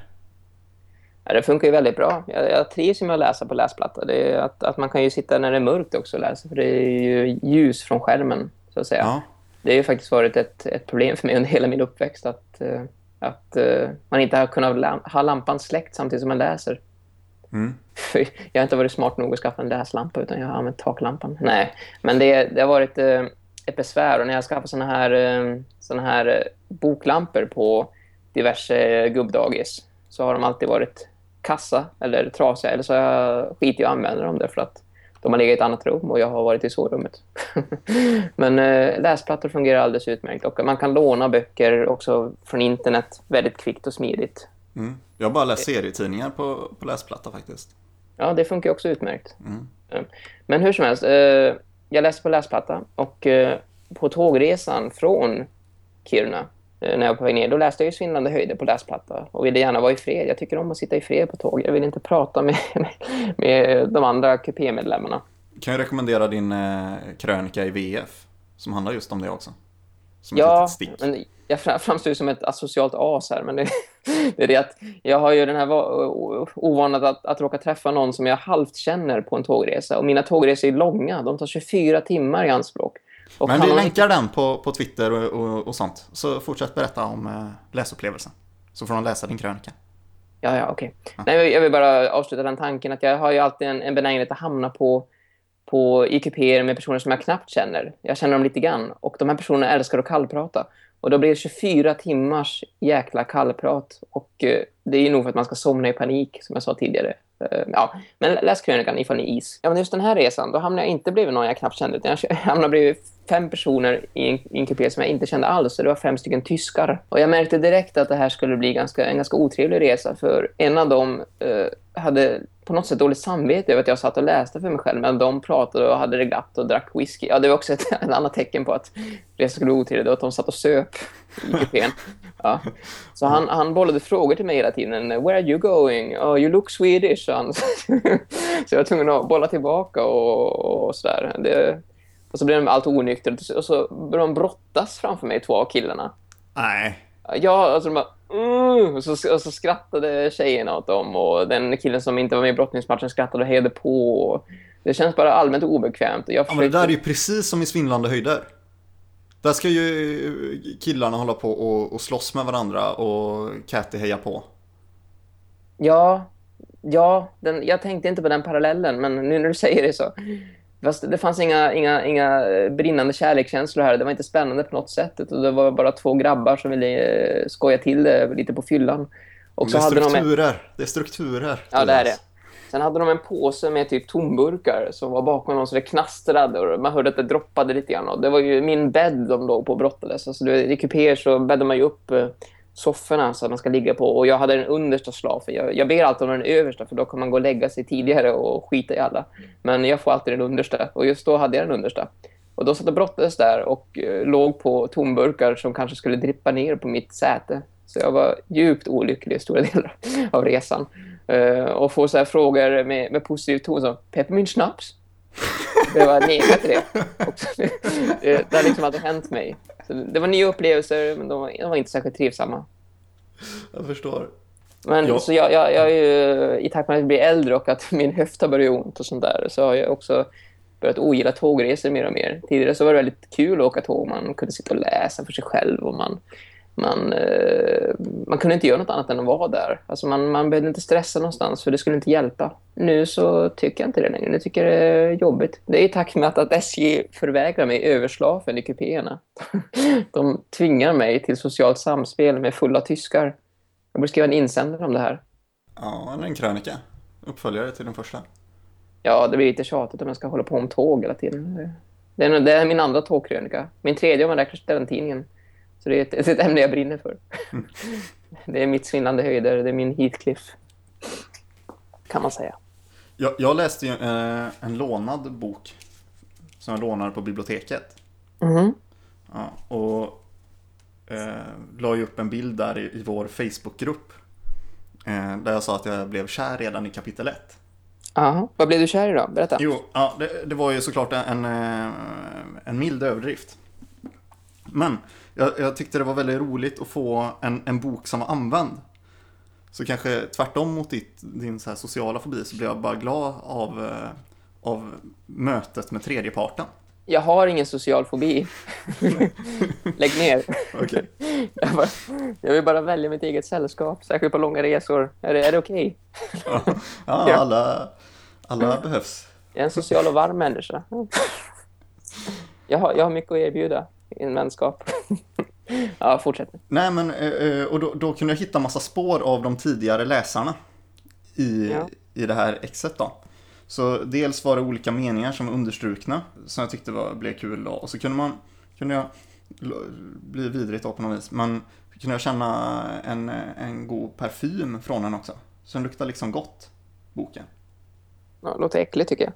Speaker 2: Ja, det funkar ju väldigt bra. Jag, jag trivs med att läsa på läsplatta. Det är att, att man kan ju sitta när det är mörkt också och läsa, för det är ju ljus från skärmen, så att säga.
Speaker 1: Ja.
Speaker 2: Det har ju faktiskt varit ett, ett problem för mig under hela min uppväxt att, eh, att eh, man inte har kunnat ha lampan släckt samtidigt som man läser.
Speaker 1: Mm.
Speaker 2: Jag har inte varit smart nog att skaffa en läslampa utan jag har använt taklampan. Nej, men det, det har varit eh, ett besvär och när jag skaffar såna här, eh, såna här eh, boklampor på diverse gubbdagis så har de alltid varit kassa eller trasiga eller så har jag skit i att använda dem därför att de har legat i ett annat rum och jag har varit i sovrummet. <laughs> Men eh, läsplattor fungerar alldeles utmärkt och man kan låna böcker också från internet väldigt kvickt och smidigt.
Speaker 1: Mm. Jag har bara läst serietidningar på, på läsplatta faktiskt.
Speaker 2: Ja, det funkar också utmärkt.
Speaker 1: Mm.
Speaker 2: Men hur som helst, eh, jag läste på läsplatta och eh, på tågresan från Kiruna eh, när jag var på väg ner, då läste jag ju svindlande höjder på läsplatta och ville gärna vara i fred. Jag tycker om att sitta i fred på tåg. Jag vill inte prata med, <laughs> med de andra kupémedlemmarna.
Speaker 1: Kan jag rekommendera din eh, krönika i VF som handlar just om det också. Som ett
Speaker 2: Ja,
Speaker 1: litet stick.
Speaker 2: men jag fram- framstår som ett asocialt as här, men det, <laughs> det är det att jag har ju den här ovanan att, att råka träffa någon som jag halvt känner på en tågresa. Och mina tågresor är långa, de tar 24 timmar i anspråk. Och
Speaker 1: Men vi
Speaker 2: man-
Speaker 1: länkar den på, på Twitter och, och, och sånt. Så fortsätt berätta om eh, läsupplevelsen. Så får de läsa din krönika.
Speaker 2: Ja, ja, okej. Nej, men jag vill bara avsluta den tanken att jag har ju alltid en, en benägenhet att hamna på, på i kupéer med personer som jag knappt känner. Jag känner dem lite grann. Och de här personerna älskar att kallprata. Och då blir det 24 timmars jäkla kallprat. Och eh, det är nog för att man ska somna i panik, som jag sa tidigare. Eh, ja, men läs krönikan ifall ni är is. Ja, men just den här resan, då hamnade jag inte bredvid någon jag knappt kände. Utan jag <laughs> hamnade bredvid fem personer i en, i en kupé som jag inte kände alls. Det var fem stycken tyskar. Och jag märkte direkt att det här skulle bli ganska, en ganska otrevlig resa. För en av dem eh, hade på något sätt dåligt samvete över att jag satt och läste för mig själv. Men de pratade och hade det glatt och drack whisky. Ja, det var också ett, <laughs> ett annat tecken på att resan skulle bli otrevlig. Det att de satt och söp i kupén. Ja. Så han, han bollade frågor till mig hela tiden. Where are you going? Oh, you look Swedish. <laughs> så jag var tvungen att bolla tillbaka och, och sådär. Det, och så blev de allt onykter. Och så började de brottas framför mig, två av killarna.
Speaker 1: Nej.
Speaker 2: Ja, alltså de bara... Mm, och, så, och så skrattade tjejerna åt dem och den killen som inte var med i brottningsmatchen skrattade och hejade på. Det känns bara allmänt obekvämt. Jag
Speaker 1: Ja, men det där är
Speaker 2: försökte-
Speaker 1: ju precis som i svindlande höjder. Där ska ju killarna hålla på och, och slåss med varandra och Cathy heja på.
Speaker 2: Ja, ja den, jag tänkte inte på den parallellen, men nu när du säger det så... Fast det fanns inga, inga, inga brinnande kärlekskänslor här. Det var inte spännande på något sätt. Det var bara två grabbar som ville eh, skoja till det lite på fyllan. Och
Speaker 1: det
Speaker 2: så
Speaker 1: är
Speaker 2: hade de en-
Speaker 1: strukturer. Det är strukturer.
Speaker 2: Ja, det är det. Sen hade de en påse med typ tomburkar som var bakom någon som det knastrade och man hörde att det droppade lite grann. Och det var ju min bädd de låg på och brottades. Alltså, det- I kupéer så bäddar man ju upp eh, sofforna så att de ska ligga på. Och jag hade den understa slafen. Jag, jag ber alltid om den översta för då kan man gå och lägga sig tidigare och skita i alla. Men jag får alltid den understa. Och just då hade jag den understa. Och då satt och brottades där och eh, låg på tomburkar som kanske skulle drippa ner på mitt säte. Så jag var djupt olycklig i stora <laughs> delar av resan. Eh, och får så här frågor med, med positiv ton som peppermint snaps. Det var nekat till det. <laughs> Och <laughs> det har liksom aldrig hänt mig. Så det var nya upplevelser, men de var, de var inte särskilt trivsamma.
Speaker 1: Jag förstår.
Speaker 2: Men
Speaker 1: Ja.
Speaker 2: så jag, jag, jag är ju, i takt med att jag blir äldre och att <laughs> min höfta börjar ont och sånt där, så har jag också börjat ogilla tågresor mer och mer. Tidigare så var det väldigt kul att åka tåg. Man kunde sitta och läsa för sig själv och man, man, eh, man kunde inte göra något annat än att vara där. Alltså man, man behövde inte stressa någonstans för det skulle inte hjälpa. Nu så tycker jag inte det längre. Nu tycker jag det är jobbigt. Det är i takt med att, att SJ förvägrar mig överslafen i kupéerna. <laughs> De tvingar mig till socialt samspel med fulla tyskar. Jag borde skriva en insändare om det här.
Speaker 1: Ja, eller en krönika. Uppföljare till den första.
Speaker 2: Ja, det blir lite tjatigt om jag ska hålla på om tåg hela tiden. Det är, det är min andra tågkrönika. Min tredje om man räknar den tidningen. Så det är ett, ett ämne jag brinner för. <laughs> Det är mitt svindlande höjder. Det är min Heathcliff. Kan man säga.
Speaker 1: Jag, jag läste ju eh, en lånad bok. Som jag lånade på biblioteket.
Speaker 2: Mhm.
Speaker 1: Ja, och eh, la ju upp en bild där i, i vår Facebookgrupp. Eh, där jag sa att jag blev kär redan i kapitel 1.
Speaker 2: Aha. Vad blev du kär i då? Berätta.
Speaker 1: Jo, ja, det, det var ju såklart en, eh, en mild överdrift. Men jag, jag tyckte det var väldigt roligt att få en, en bok som var använd. Så kanske tvärtom mot ditt, din så här sociala fobi så blev jag bara glad av, eh, av mötet med tredjeparten.
Speaker 2: Jag har ingen social fobi. <laughs> Lägg ner.
Speaker 1: Okej. <laughs>
Speaker 2: Jag, bara, jag vill bara välja mitt eget sällskap, särskilt på långa resor. Är det, är det okej?
Speaker 1: Ja, <laughs>
Speaker 2: Ja.
Speaker 1: alla, alla behövs.
Speaker 2: Jag är en social och varm människa. Jag har, jag har mycket att erbjuda en vänskap. <laughs> Ja, fortsätt.
Speaker 1: Nej men, eh, eh, och då, då kunde jag hitta massa spår av de tidigare läsarna i,
Speaker 2: Ja.
Speaker 1: i det här exet då. Så dels var det olika meningar som var understrukna som jag tyckte var, blev kul då. Och så kunde man, kunde jag, bli vidrigt då på något vis, men kunde jag känna en, en god parfym från den också. Så den luktar liksom gott, boken.
Speaker 2: Ja, låter äckligt tycker jag.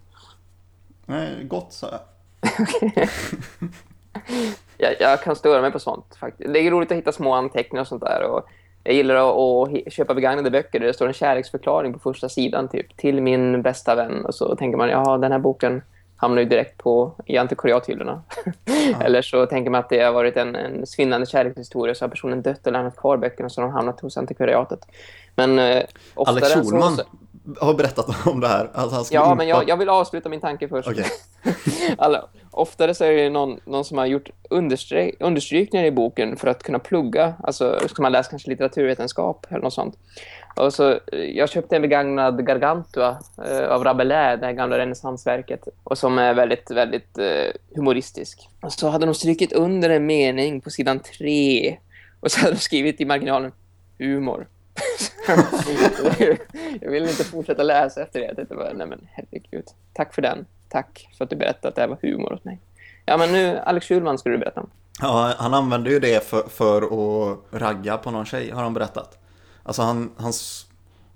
Speaker 1: Nej, gott sa jag. <laughs> <laughs>
Speaker 2: jag. Jag kan störa mig på sånt faktiskt. Det är roligt att hitta små anteckningar och sånt där. Och jag gillar att, att köpa begagnade böcker där det står en kärleksförklaring på första sidan typ till min bästa vän. Och så tänker man, ja den här boken hamnar ju direkt på i antikvariathyllorna. <laughs> Eller så tänker man att det har varit en, en svindlande kärlekshistoria så har personen dött och lämnat kvar böckerna så har de hamnat hos antikvariatet. Men eh,
Speaker 1: Alex Schulman
Speaker 2: så-
Speaker 1: har berättat om det här. Skulle
Speaker 2: Ja, men
Speaker 1: impa-
Speaker 2: jag, jag vill avsluta min tanke först.
Speaker 1: Okej. <laughs>
Speaker 2: Alla, oftare så är det någon, någon som har gjort understry understrykningar i boken för att kunna plugga. Alltså, ska man läsa kanske litteraturvetenskap eller något sånt. Och så, eh, jag köpte en begagnad Gargantua eh, av Rabelais, det här gamla renässansverket. Och som är väldigt, väldigt eh, humoristisk. Och så hade de strykit under en mening på sidan tre. Och så hade de skrivit i marginalen humor. <laughs> jag ville inte fortsätta läsa efter det. Jag tänkte bara, nej men herregud. Tack för den. Tack för att du berättade att det här var humor åt mig. Ja, men nu, Alex Schulman skulle du berätta om.
Speaker 1: Ja, han använde ju det för, för att ragga på någon tjej, har han berättat. Alltså han, hans,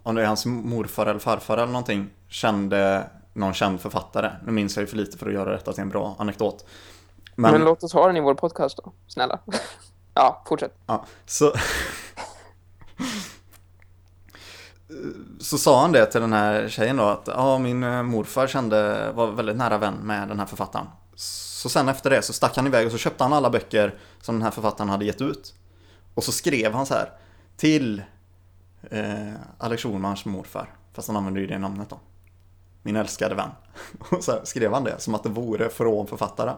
Speaker 1: om det är hans morfar eller farfar eller någonting, kände någon känd författare. Nu minns jag ju för lite för att göra detta till en bra anekdot.
Speaker 2: Men,
Speaker 1: Men,
Speaker 2: låt oss ha den i vår podcast då. Snälla. <laughs> ja, fortsätt.
Speaker 1: ja, så... <laughs> Så sa han det till den här tjejen då att ja, min eh, morfar kände, var väldigt nära vän med den här författaren. Så sen efter det så stack han iväg och så köpte han alla böcker som den här författaren hade gett ut. Och så skrev han så här till eh, Alex Schulmans morfar, fast han använde ju det namnet då. Min älskade vän. <laughs> Och så här skrev han det som att det vore från författaren.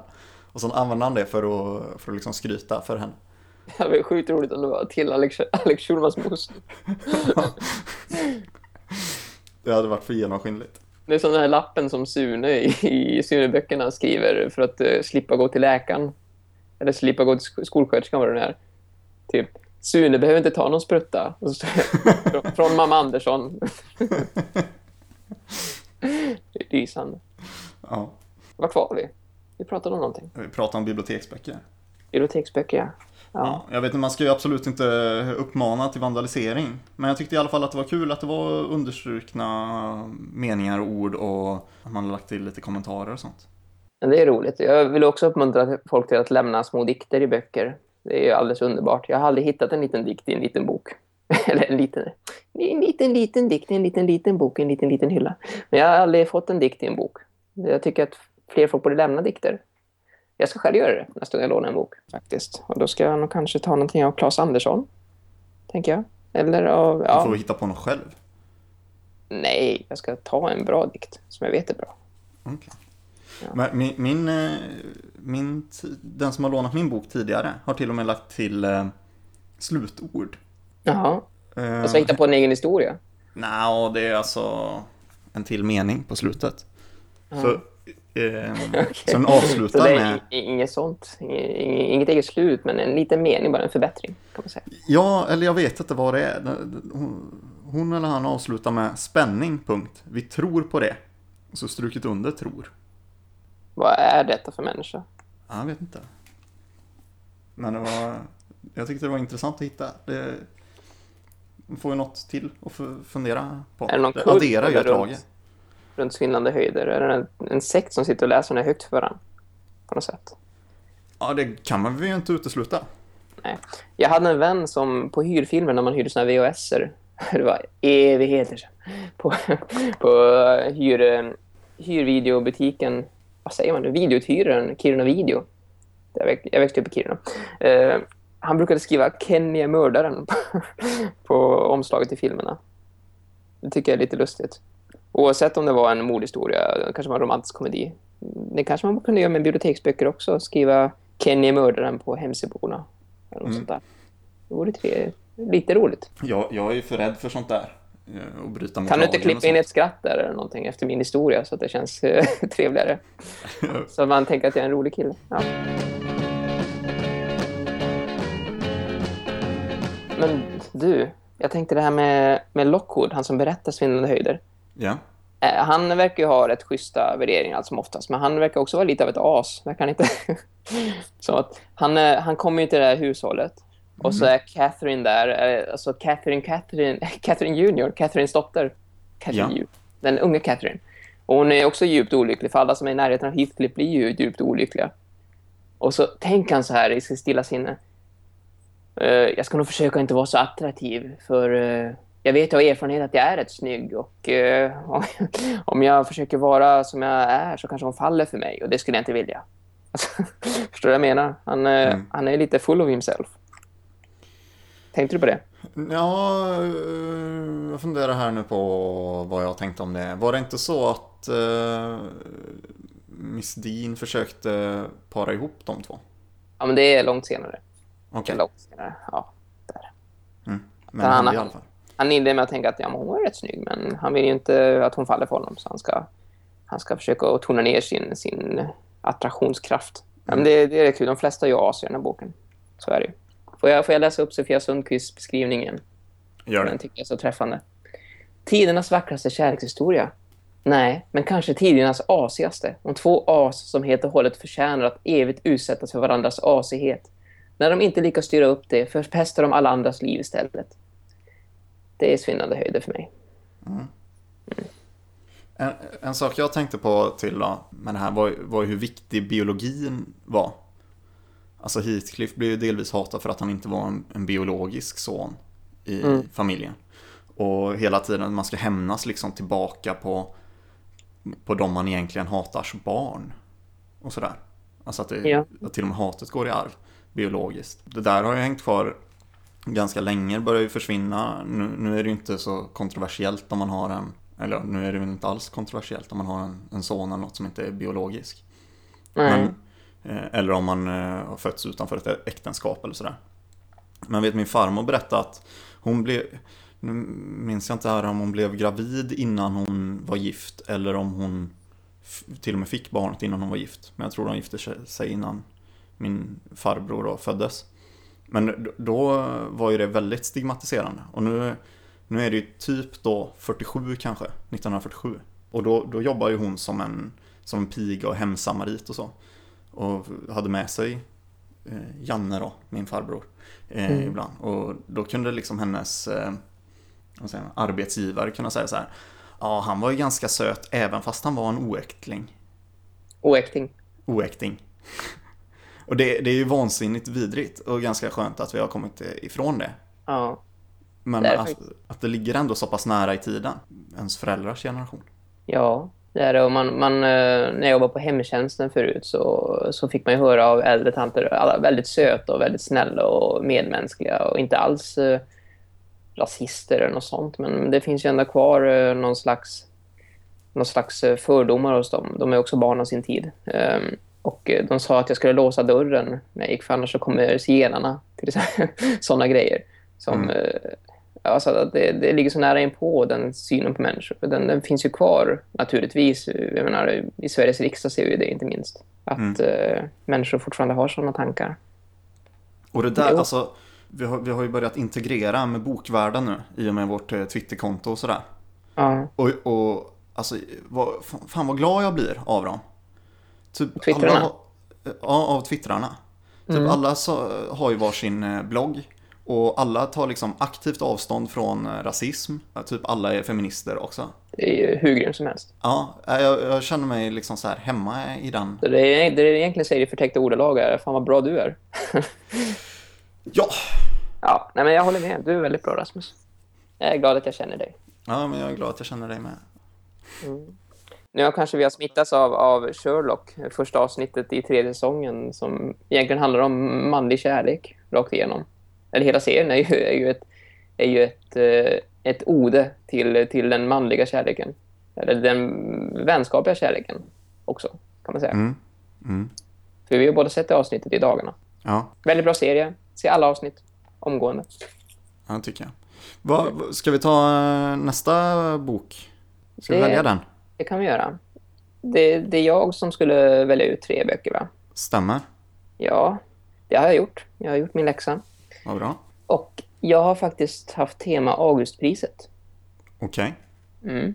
Speaker 1: Och så använde han det för att, för att liksom skryta för henne.
Speaker 2: Det var sjukt roligt om det var till Alex, Alex Schulmans mos.
Speaker 1: Det hade varit för genomskinligt.
Speaker 2: Det är som den här lappen som Sune i, i Sune-böckerna skriver för att eh, slippa gå till läkaren. Eller slippa gå till sk- skolsköterskan vad det är. Typ, Sune behöver inte ta någon sprutta. Så det, från, från mamma Andersson. Lysande.
Speaker 1: Ja,
Speaker 2: Vad var vi? Vi pratade om någonting.
Speaker 1: vi pratar om biblioteksböcker.
Speaker 2: Biblioteksböcker, ja. Ja.
Speaker 1: Ja, jag vet inte, man ska ju absolut inte uppmana till vandalisering. Men jag tyckte i alla fall att det var kul att det var understrukna meningar och ord och att man lagt till lite kommentarer och sånt.
Speaker 2: Men det är roligt. Jag vill också uppmuntra folk till att lämna små dikter i böcker. Det är ju alldeles underbart. Jag har aldrig hittat en liten dikt i en liten bok. <laughs> Eller en liten, en liten, liten dikt i en liten, liten bok i en liten, liten hylla. Men jag har aldrig fått en dikt i en bok. Jag tycker att fler folk borde lämna dikter. Jag ska själv göra det nästa gång jag lånar en bok faktiskt. Och då ska jag nog kanske ta någonting av Claes Andersson. Tänker jag. Eller av...
Speaker 1: Du
Speaker 2: Ja,
Speaker 1: får hitta på något själv.
Speaker 2: nej, jag ska ta en bra dikt som jag vet är bra.
Speaker 1: Okej. Men min, min, eh, min, den som har lånat min bok tidigare har till och med lagt till eh, slutord.
Speaker 2: Jaha. Jag ska hitta på en egen historia.
Speaker 1: Nja, det är alltså en till mening på slutet. Så, eh, <laughs> så den
Speaker 2: Så
Speaker 1: avslutar
Speaker 2: det är
Speaker 1: med...
Speaker 2: inget sånt. Inget, inget eget slut, men en liten mening, bara en förbättring kan man säga.
Speaker 1: Ja, eller jag vet inte vad det är. Hon, hon eller han avslutar med spänning, punkt. Vi tror på det. Och så strukit under tror.
Speaker 2: Vad är detta för människa?
Speaker 1: Ja, Jag vet inte. Men det var... Jag tyckte det var intressant att hitta. Det får ju något till att fu- fundera på.
Speaker 2: Är det någon
Speaker 1: det adderar ju ett
Speaker 2: runt? Runt svindlande höjder? Är det en, en sekt som sitter och läser den högt för varandra? På något sätt.
Speaker 1: Ja, det kan man ju inte utesluta.
Speaker 2: Nej. Jag hade en vän som på hyrfilmer när man hyrde såna här VHS-er. <laughs> Det var evigheter sedan. På, <laughs> på hyr, hyrvideobutiken. Vad säger man? nu? Videouthyraren Kiruna Video. Jag Jag växte upp i Kiruna. Eh, han brukade skriva Kenny är mördaren <laughs> på, på omslaget i filmerna. Det tycker jag är lite lustigt. Oavsett om det var en mordhistoria, kanske var en romantisk komedi. Det kanske man kunde göra med biblioteksböcker också. Skriva Kenny mördaren på hemsidorna. Eller
Speaker 1: Mm.
Speaker 2: sånt där. Det vore tre, lite roligt.
Speaker 1: Jag, jag är ju för rädd för sånt där. eh, Och bryta mot
Speaker 2: Kan du inte klippa in ett skratt där eller någonting efter min historia så att det känns eh, <laughs> trevligare? <laughs> Så man tänker att jag är en rolig kille. Ja. Men du, jag tänkte det här med, med Lockwood, han som berättar Svindlande höjder.
Speaker 1: Ja.
Speaker 2: Eh, Han verkar ju ha rätt schyssta värderingar allt som oftast, men han verkar också vara lite av ett as. Han inte? <laughs> så att han, eh, han kommer ju till det här hushållet och så är Catherine där, eh, alltså Catherine, Catherine, <laughs> Catherine Junior, Catherines dotter. Catherine
Speaker 1: Ja.
Speaker 2: Den unga Catherine. Och hon är också djupt olycklig, för alla som är i närheten av Heathcliff blir ju djupt olyckliga. Och så tänker han så här i sitt stilla sinne. Jag ska nog försöka inte vara så attraktiv, för jag vet av erfarenhet att jag är rätt snygg och eh, <laughs> om jag försöker vara som jag är så kanske hon faller för mig och det skulle jag inte vilja. Alltså, <laughs> förstår du vad jag menar? Han, eh,
Speaker 1: Mm.
Speaker 2: han är lite full of himself. Tänkte du på det?
Speaker 1: Ja, eh, jag funderar här nu på vad jag tänkte om det. Var det inte så att eh, Miss Dean försökte para ihop de två?
Speaker 2: Ja, men det är långt senare.
Speaker 1: Okej,
Speaker 2: Långt senare. Ja, där.
Speaker 1: men
Speaker 2: han-
Speaker 1: han, i alla fall.
Speaker 2: Han inleder med att tänka att ja, hon är rätt snygg, men han vill ju inte att hon faller för honom. Så han ska, han ska försöka tona ner sin, sin attraktionskraft. Ja, men det, det är kul. De flesta ju as i den här boken. Så är det ju. Får jag, får jag läsa upp Sofia Sundqvists beskrivning igen?
Speaker 1: Gör
Speaker 2: Den
Speaker 1: det.
Speaker 2: tycker jag är så träffande. Tidernas vackraste kärlekshistoria? Nej, men kanske tidernas asigaste. Om två as som helt och hållet förtjänar att evigt utsättas för varandras asighet. När de inte lyckas styra upp det förpestar de alla andras liv istället. Det är svindlande höjder för mig.
Speaker 1: En, en sak jag tänkte på till då, med det här var, var hur viktig biologin var. Alltså Heathcliff blev ju delvis hatad för att han inte var en, en biologisk son i
Speaker 2: Mm.
Speaker 1: familjen. Och hela tiden man ska hämnas liksom tillbaka på, på de man egentligen hatars barn. Och sådär. Alltså att, det,
Speaker 2: Ja.
Speaker 1: att till och med hatet går i arv biologiskt. Det där har ju hängt kvar ganska länge, börjar ju försvinna. Nu, nu är det ju inte så kontroversiellt om man har en, eller nu är det väl inte alls kontroversiellt om man har en, en son eller något som inte är biologisk. Men, eh, eller om man eh, har fötts utanför ett äktenskap eller sådär. Men vet min farmor berättade att hon blev, nu minns jag inte här om hon blev gravid innan hon var gift eller om hon till och med fick barnet innan hon var gift. Men jag tror hon gifte sig- sig innan min farbror då föddes. Men då var ju det väldigt stigmatiserande. Och nu, nu är det ju typ då 47 kanske, 1947. Och då, då jobbar ju hon som en, som en piga och hemsamarit och så. Och hade med sig eh, Janne då, min farbror, eh,
Speaker 2: Mm.
Speaker 1: ibland. Och då kunde liksom hennes eh, säger arbetsgivare kunna säga så här. Ja, han var ju ganska söt även fast han var en oäktling.
Speaker 2: Oäkting.
Speaker 1: Oäkting. Och det, det är ju vansinnigt vidrigt och ganska skönt att vi har kommit ifrån det.
Speaker 2: Ja.
Speaker 1: Men
Speaker 2: Det
Speaker 1: att, att det ligger ändå så pass nära i tiden. Ens föräldrars generation.
Speaker 2: Ja, det är det. Och man, man, eh, när jag jobbade på hemtjänsten förut så, så fick man höra av äldre tanter, alla väldigt söta och väldigt snälla och medmänskliga och inte alls eh, rasister eller något sånt. Men det finns ju ändå kvar eh, någon slags, någon slags eh, fördomar hos dem. De är också barn av sin tid. Ehm, och eh, de sa att jag skulle låsa dörren när jag gick, för annars så kommer zigenarna. Till <laughs> sådana grejer. Som,
Speaker 1: Mm.
Speaker 2: eh, Alltså det, det ligger så nära in på den synen på människor. Den, den finns ju kvar naturligtvis. Jag menar, I Sveriges riksdag ser vi det inte minst. Att
Speaker 1: Mm.
Speaker 2: eh, människor fortfarande har sådana tankar.
Speaker 1: Och det där,
Speaker 2: Jo.
Speaker 1: alltså, vi har, vi har ju börjat integrera med bokvärlden nu i och med vårt eh, Twitterkonto och sådär.
Speaker 2: Ja,
Speaker 1: Och, och alltså, vad, fan vad glad jag blir av dem. Typ
Speaker 2: Twittrarna?
Speaker 1: Alla, ja, av twittrarna. Typ
Speaker 2: Mm.
Speaker 1: alla så, har ju varsin eh, blogg. Och alla tar liksom aktivt avstånd från eh, rasism. Typ alla är feminister också.
Speaker 2: det är ju hur grymt som helst.
Speaker 1: Ja, eh, jag, jag känner mig liksom så här hemma i den.
Speaker 2: Det, är, det är egentligen säger i förtäckta ordalag är fan vad bra du är. <laughs>
Speaker 1: Ja!
Speaker 2: Ja, nej, men jag håller med. Du är väldigt bra Rasmus. Jag är glad att jag känner dig.
Speaker 1: Ja, men jag är glad att jag känner dig med.
Speaker 2: Nu kanske vi har smittats av, av Sherlock, första avsnittet i tredje säsongen som egentligen handlar om manlig kärlek rakt igenom. Eller hela serien är ju, är ju ett, är ju ett, eh, ett ode till, till den manliga kärleken. Eller den vänskapliga kärleken också, kan man säga.
Speaker 1: Mm. Mm.
Speaker 2: För vi har båda sett det avsnittet i dagarna.
Speaker 1: Ja,
Speaker 2: Väldigt bra serie. Se alla avsnitt omgående.
Speaker 1: ja, tycker jag. Va, ska vi ta eh, nästa bok? Ska vi
Speaker 2: Det-
Speaker 1: välja den?
Speaker 2: Det kan vi göra. Det, det är jag som skulle välja ut tre böcker, va?
Speaker 1: Stämmer.
Speaker 2: Ja, det har jag gjort. Jag har gjort min läxa.
Speaker 1: Vad bra.
Speaker 2: Och jag har faktiskt haft tema Augustpriset.
Speaker 1: Okej.
Speaker 2: Mm.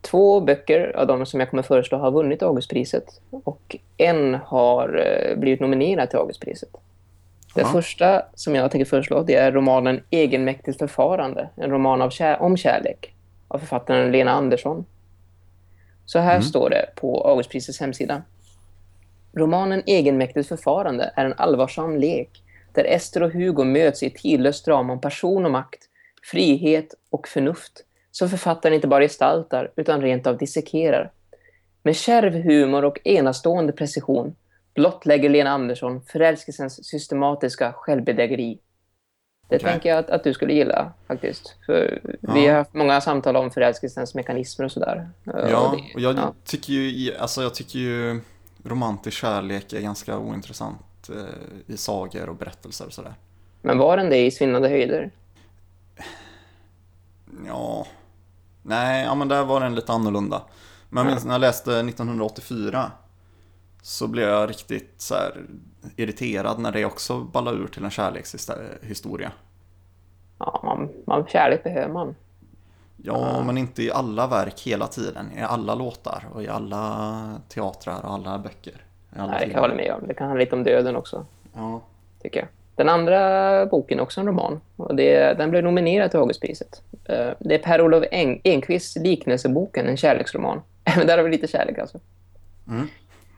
Speaker 2: Två böcker av de som jag kommer föreslå har vunnit Augustpriset. Och en har eh, blivit nominerad till Augustpriset. Det
Speaker 1: Ja.
Speaker 2: första som jag tänker föreslå det är romanen Egenmäktigt förfarande. En roman av kär- om kärlek av författaren Lena Andersson. Så här står det på Augustprisets hemsida. Romanen Egenmäktigt förfarande är en allvarsam lek där Ester och Hugo möts i ett tidlöst drama om person och makt, frihet och förnuft som författaren inte bara gestaltar utan rent av dissekerar. Med kärv humor och enastående precision blottlägger Lena Andersson förälskelsens systematiska självbedrägeri. Det
Speaker 1: Okej.
Speaker 2: tänker jag att, att du skulle gilla faktiskt. För Vi
Speaker 1: Ja.
Speaker 2: har haft många samtal om förälskelsens mekanismer och sådär.
Speaker 1: Ja,
Speaker 2: det-
Speaker 1: och jag
Speaker 2: ja.
Speaker 1: tycker ju, alltså jag tycker ju romantisk kärlek är ganska ointressant eh, i sagor och berättelser och sådär.
Speaker 2: Men var den det i Svinnande höjder?
Speaker 1: Ja, nej, ja men där var den lite annorlunda. Men jag minns när jag läste 1984 så blev jag riktigt så irriterad när det också ballade ur till en kärlekshistoria.
Speaker 2: Ja, man, man, kärlek behöver man.
Speaker 1: Ja, men inte i alla verk hela tiden, i alla låtar och i alla teatrar och alla böcker. Alla
Speaker 2: Nej, det kan jag hålla med om. Det kan handla lite om döden också,
Speaker 1: Ja,
Speaker 2: tycker jag. Den andra boken är också en roman. Och det, den blev nominerad till Augustpriset. Eh, Det är Per-Olof Eng, Enquists liknelseboken, en kärleksroman. <laughs> Även där har vi lite kärlek alltså.
Speaker 1: Mm.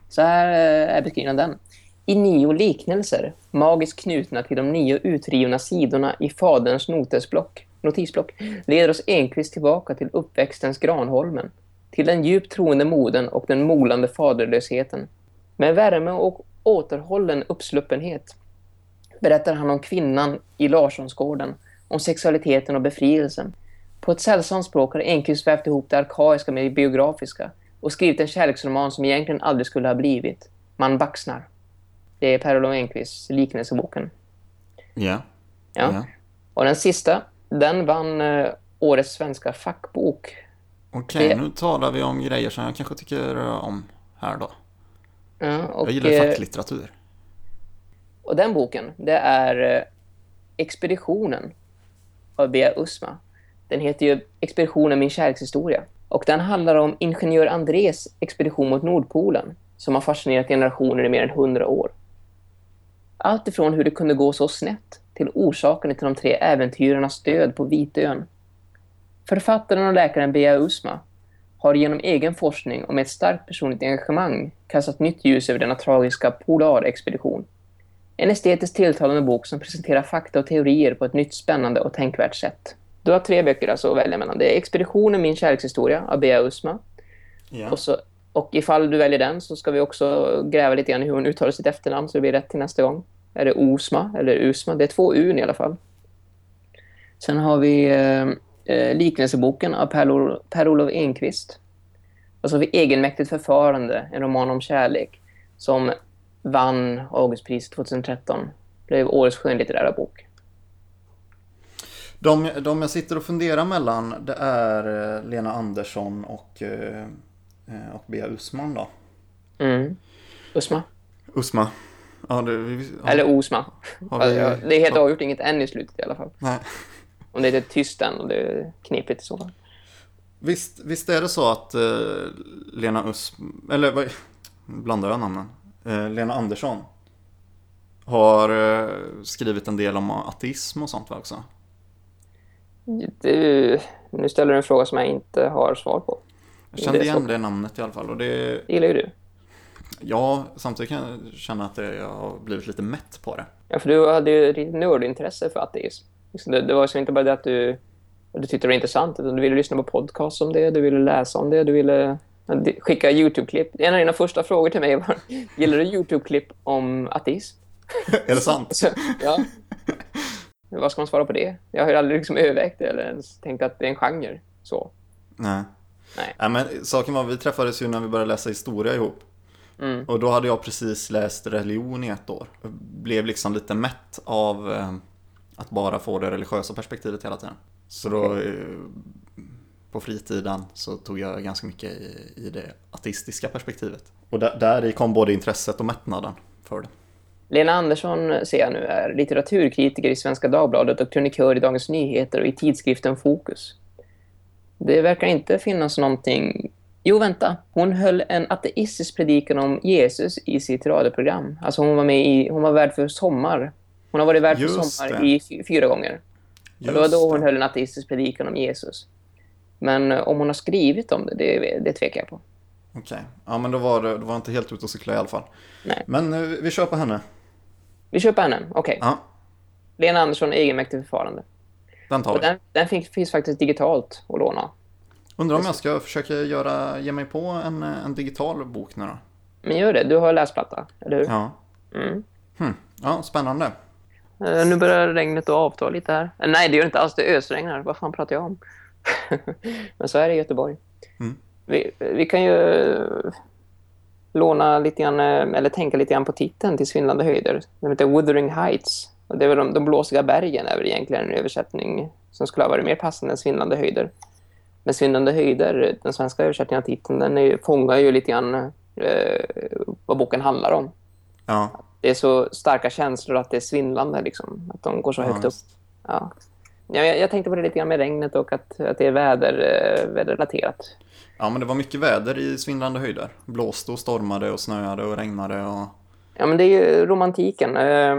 Speaker 2: Så här eh, är beskrivningen den. I nio liknelser, magiskt knutna till de nio utrivna sidorna i faderns notesblock, notisblock, leder oss Enquist tillbaka till uppväxtens Granholmen, till den djupt troende moden och den molande faderlösheten. Med värme och återhållen uppsluppenhet berättar han om kvinnan i Larssonsgården, om sexualiteten och befrielsen. På ett sällsamt språk har Enquist vävt ihop det arkaiska med det biografiska och skrivit en kärleksroman som egentligen aldrig skulle ha blivit. Man baxnar. Det är Per-Olof Enquists liknelseboken.
Speaker 1: ja.
Speaker 2: Ja.
Speaker 1: ja.
Speaker 2: Och den sista, den vann eh, årets svenska fackbok.
Speaker 1: Okej,
Speaker 2: Det-
Speaker 1: nu talar vi om grejer som jag kanske tycker om här då.
Speaker 2: Ja, och,
Speaker 1: Jag gillar
Speaker 2: eh,
Speaker 1: facklitteratur.
Speaker 2: Och den boken, det är eh, Expeditionen av Bea Usma. Den heter ju Expeditionen min kärlekshistoria. Och den handlar om ingenjör Andrés expedition mot Nordpolen som har fascinerat generationer i mer än hundra år. Allt ifrån hur det kunde gå så snett till orsaken till de tre äventyrarnas död på Vitön. Författaren och läkaren Bea Usma har genom egen forskning och med ett starkt personligt engagemang kastat nytt ljus över denna tragiska polarexpedition. En estetiskt tilltalande bok som presenterar fakta och teorier på ett nytt spännande och tänkvärt sätt. Du har tre böcker alltså att välja mellan. Det är Expeditionen, min kärlekshistoria av Bea Usma.
Speaker 1: Ja.
Speaker 2: Och, så, och ifall du väljer den så ska vi också gräva lite grann i hur hon uttalar sitt efternamn så det blir rätt till nästa gång. Är det Osma eller Usma? Det är två U i alla fall. Sen har vi eh, eh, Liknelseboken av Per- Per-Olof Enquist. Och så har vi Egenmäktigt förfarande, en roman om kärlek som vann Augustpriset 2013. Blev årets skönlitterära bok.
Speaker 1: De, de jag sitter och funderar mellan det är eh, Lena Andersson och, eh, eh, och Bea Usman då.
Speaker 2: Mm. Usma?
Speaker 1: Usma. Ja, det, vi- ja,
Speaker 2: Eller Osma.
Speaker 1: vi-
Speaker 2: Ja, Det är helt avgjort inget än i slutet i alla fall.
Speaker 1: Nej.
Speaker 2: Om det är tyst än och det är knepigt i så fall.
Speaker 1: Visst, visst är det så att eh, Lena Usm, eller vad, blandar jag namnen? Eh, Lena Andersson har eh, skrivit en del om ateism och sånt va också?
Speaker 2: Du, nu ställer du en fråga som jag inte har svar på.
Speaker 1: Jag kände
Speaker 2: Det
Speaker 1: igen
Speaker 2: så.
Speaker 1: det namnet i alla fall och det,
Speaker 2: gillar ju du.
Speaker 1: ja, samtidigt kan jag känna att jag har blivit lite mätt på det.
Speaker 2: Ja, för du hade ju ett nördintresse för ateism. Liksom Det, det var så inte bara det att du, du tyckte det var intressant, utan du ville lyssna på podcast om det, du ville läsa om det, du ville skicka YouTube-klipp. En av dina första frågor till mig var, <laughs> gillar du YouTube-klipp om ateism?
Speaker 1: är det sant? <laughs>
Speaker 2: Så, ja. Vad ska man svara på det? Jag har ju aldrig liksom övervägt det eller ens tänkt att det är en genre. Så.
Speaker 1: Nej.
Speaker 2: Nej.
Speaker 1: Nej men saken var, vi träffades ju när vi började läsa historia ihop.
Speaker 2: Mm.
Speaker 1: Och då hade jag precis läst religion i ett år. Jag blev liksom lite mätt av eh, att bara få det religiösa perspektivet hela tiden. Så då eh, på fritiden så tog jag ganska mycket i, i det ateistiska perspektivet. Och där, där i kom både intresset och mättnaden för det.
Speaker 2: Lena Andersson ser jag nu är litteraturkritiker i Svenska Dagbladet och krönikör i Dagens Nyheter och i tidskriften Fokus. Det verkar inte finnas någonting... Jo, vänta. Hon höll en ateistisk predikan om Jesus i sitt radioprogram. Alltså hon var med i... Hon var värd för Sommar. Hon har varit värd för
Speaker 1: Just
Speaker 2: Sommar
Speaker 1: det.
Speaker 2: i fy- fyra gånger. Och det var då hon
Speaker 1: det.
Speaker 2: höll en ateistisk predikan om Jesus. Men eh, om hon har skrivit om det, det, det tvekar jag på.
Speaker 1: Okej, ja men då var det, då var inte helt ute och cykla i alla fall.
Speaker 2: Nej.
Speaker 1: Men eh, vi kör på henne.
Speaker 2: Vi på henne. Okej.
Speaker 1: Ja,
Speaker 2: Lena Andersson, egenmäktigt förfarande.
Speaker 1: den tar vi.
Speaker 2: den, den finns, finns faktiskt digitalt att låna.
Speaker 1: Undrar om jag ska försöka göra, ge mig på en, en digital bok nu då?
Speaker 2: Men gör det, du har läsplatta, eller hur?
Speaker 1: Ja.
Speaker 2: Mm.
Speaker 1: Hm. Ja, spännande.
Speaker 2: Eh, nu börjar regnet att avta lite här. Eh, nej, det gör det inte alls. Det ösregnar. Vad fan pratar jag om? <laughs> Men så är det i Göteborg.
Speaker 1: Mm.
Speaker 2: Vi, vi kan ju låna lite grann, eh, eller tänka lite grann på titeln till Svindlande höjder. Den heter Wuthering Heights. Och det är väl de, de blåsiga bergen är väl egentligen en översättning som skulle ha varit mer passande än Svindlande höjder. Men Svindlande höjder, den svenska översättningen av titeln, den är, fångar ju lite grann eh, vad boken handlar om.
Speaker 1: Ja,
Speaker 2: Det är så starka känslor att det är svindlande, liksom. Att de går så
Speaker 1: ja
Speaker 2: högt upp. Ja. Ja, jag, jag tänkte på det lite grann med regnet och att, att det är väder, eh, väderrelaterat.
Speaker 1: ja, men det var mycket väder i svindlande höjder. Blåste och stormade och snöade och regnade och...
Speaker 2: Ja, men det är ju romantiken. Eh,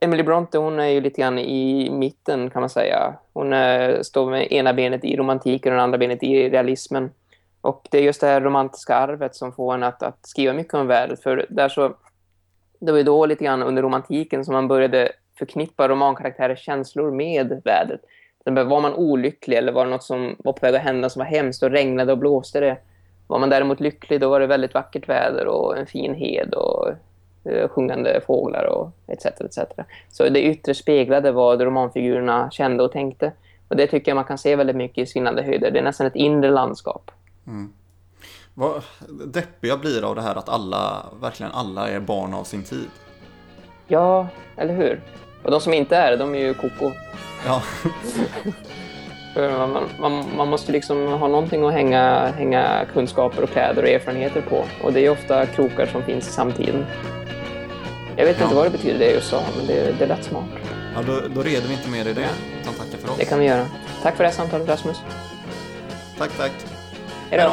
Speaker 2: Emily Bronte, hon är ju lite grann i mitten kan man säga. Hon eh, står med ena benet i romantiken och andra benet i realismen. Och det är just det här romantiska arvet som får en att, att skriva mycket om vädret. För där så, det var ju då lite grann under romantiken som man började förknippa romankaraktärers känslor med vädret. Var man olycklig eller var det något som var på väg att hända som var hemskt och regnade och blåste det? Var man däremot lycklig då var det väldigt vackert väder och en fin hed och eh, sjungande fåglar och etc. etc. Så det yttre speglade vad romanfigurerna kände och tänkte. Och det tycker jag man kan se väldigt mycket i Svinnande höjder. Det är nästan ett inre landskap.
Speaker 1: Vad deppig jag blir av det här att alla, verkligen alla är barn av sin tid.
Speaker 2: Ja, eller hur? Och de som inte är det, de är ju koko.
Speaker 1: Ja, <laughs>
Speaker 2: Man, man, man måste liksom ha någonting att hänga, hänga kunskaper och kläder och erfarenheter på. Och det är ofta krokar som finns i samtiden. Jag vet
Speaker 1: Ja.
Speaker 2: inte vad det betyder det jag just sa, men det, det lät smart.
Speaker 1: ja då, då reder vi inte mer i det. Utan tackar för oss.
Speaker 2: Det kan vi göra. Tack för det här samtalet, Rasmus.
Speaker 1: Tack, tack.
Speaker 2: Hej då.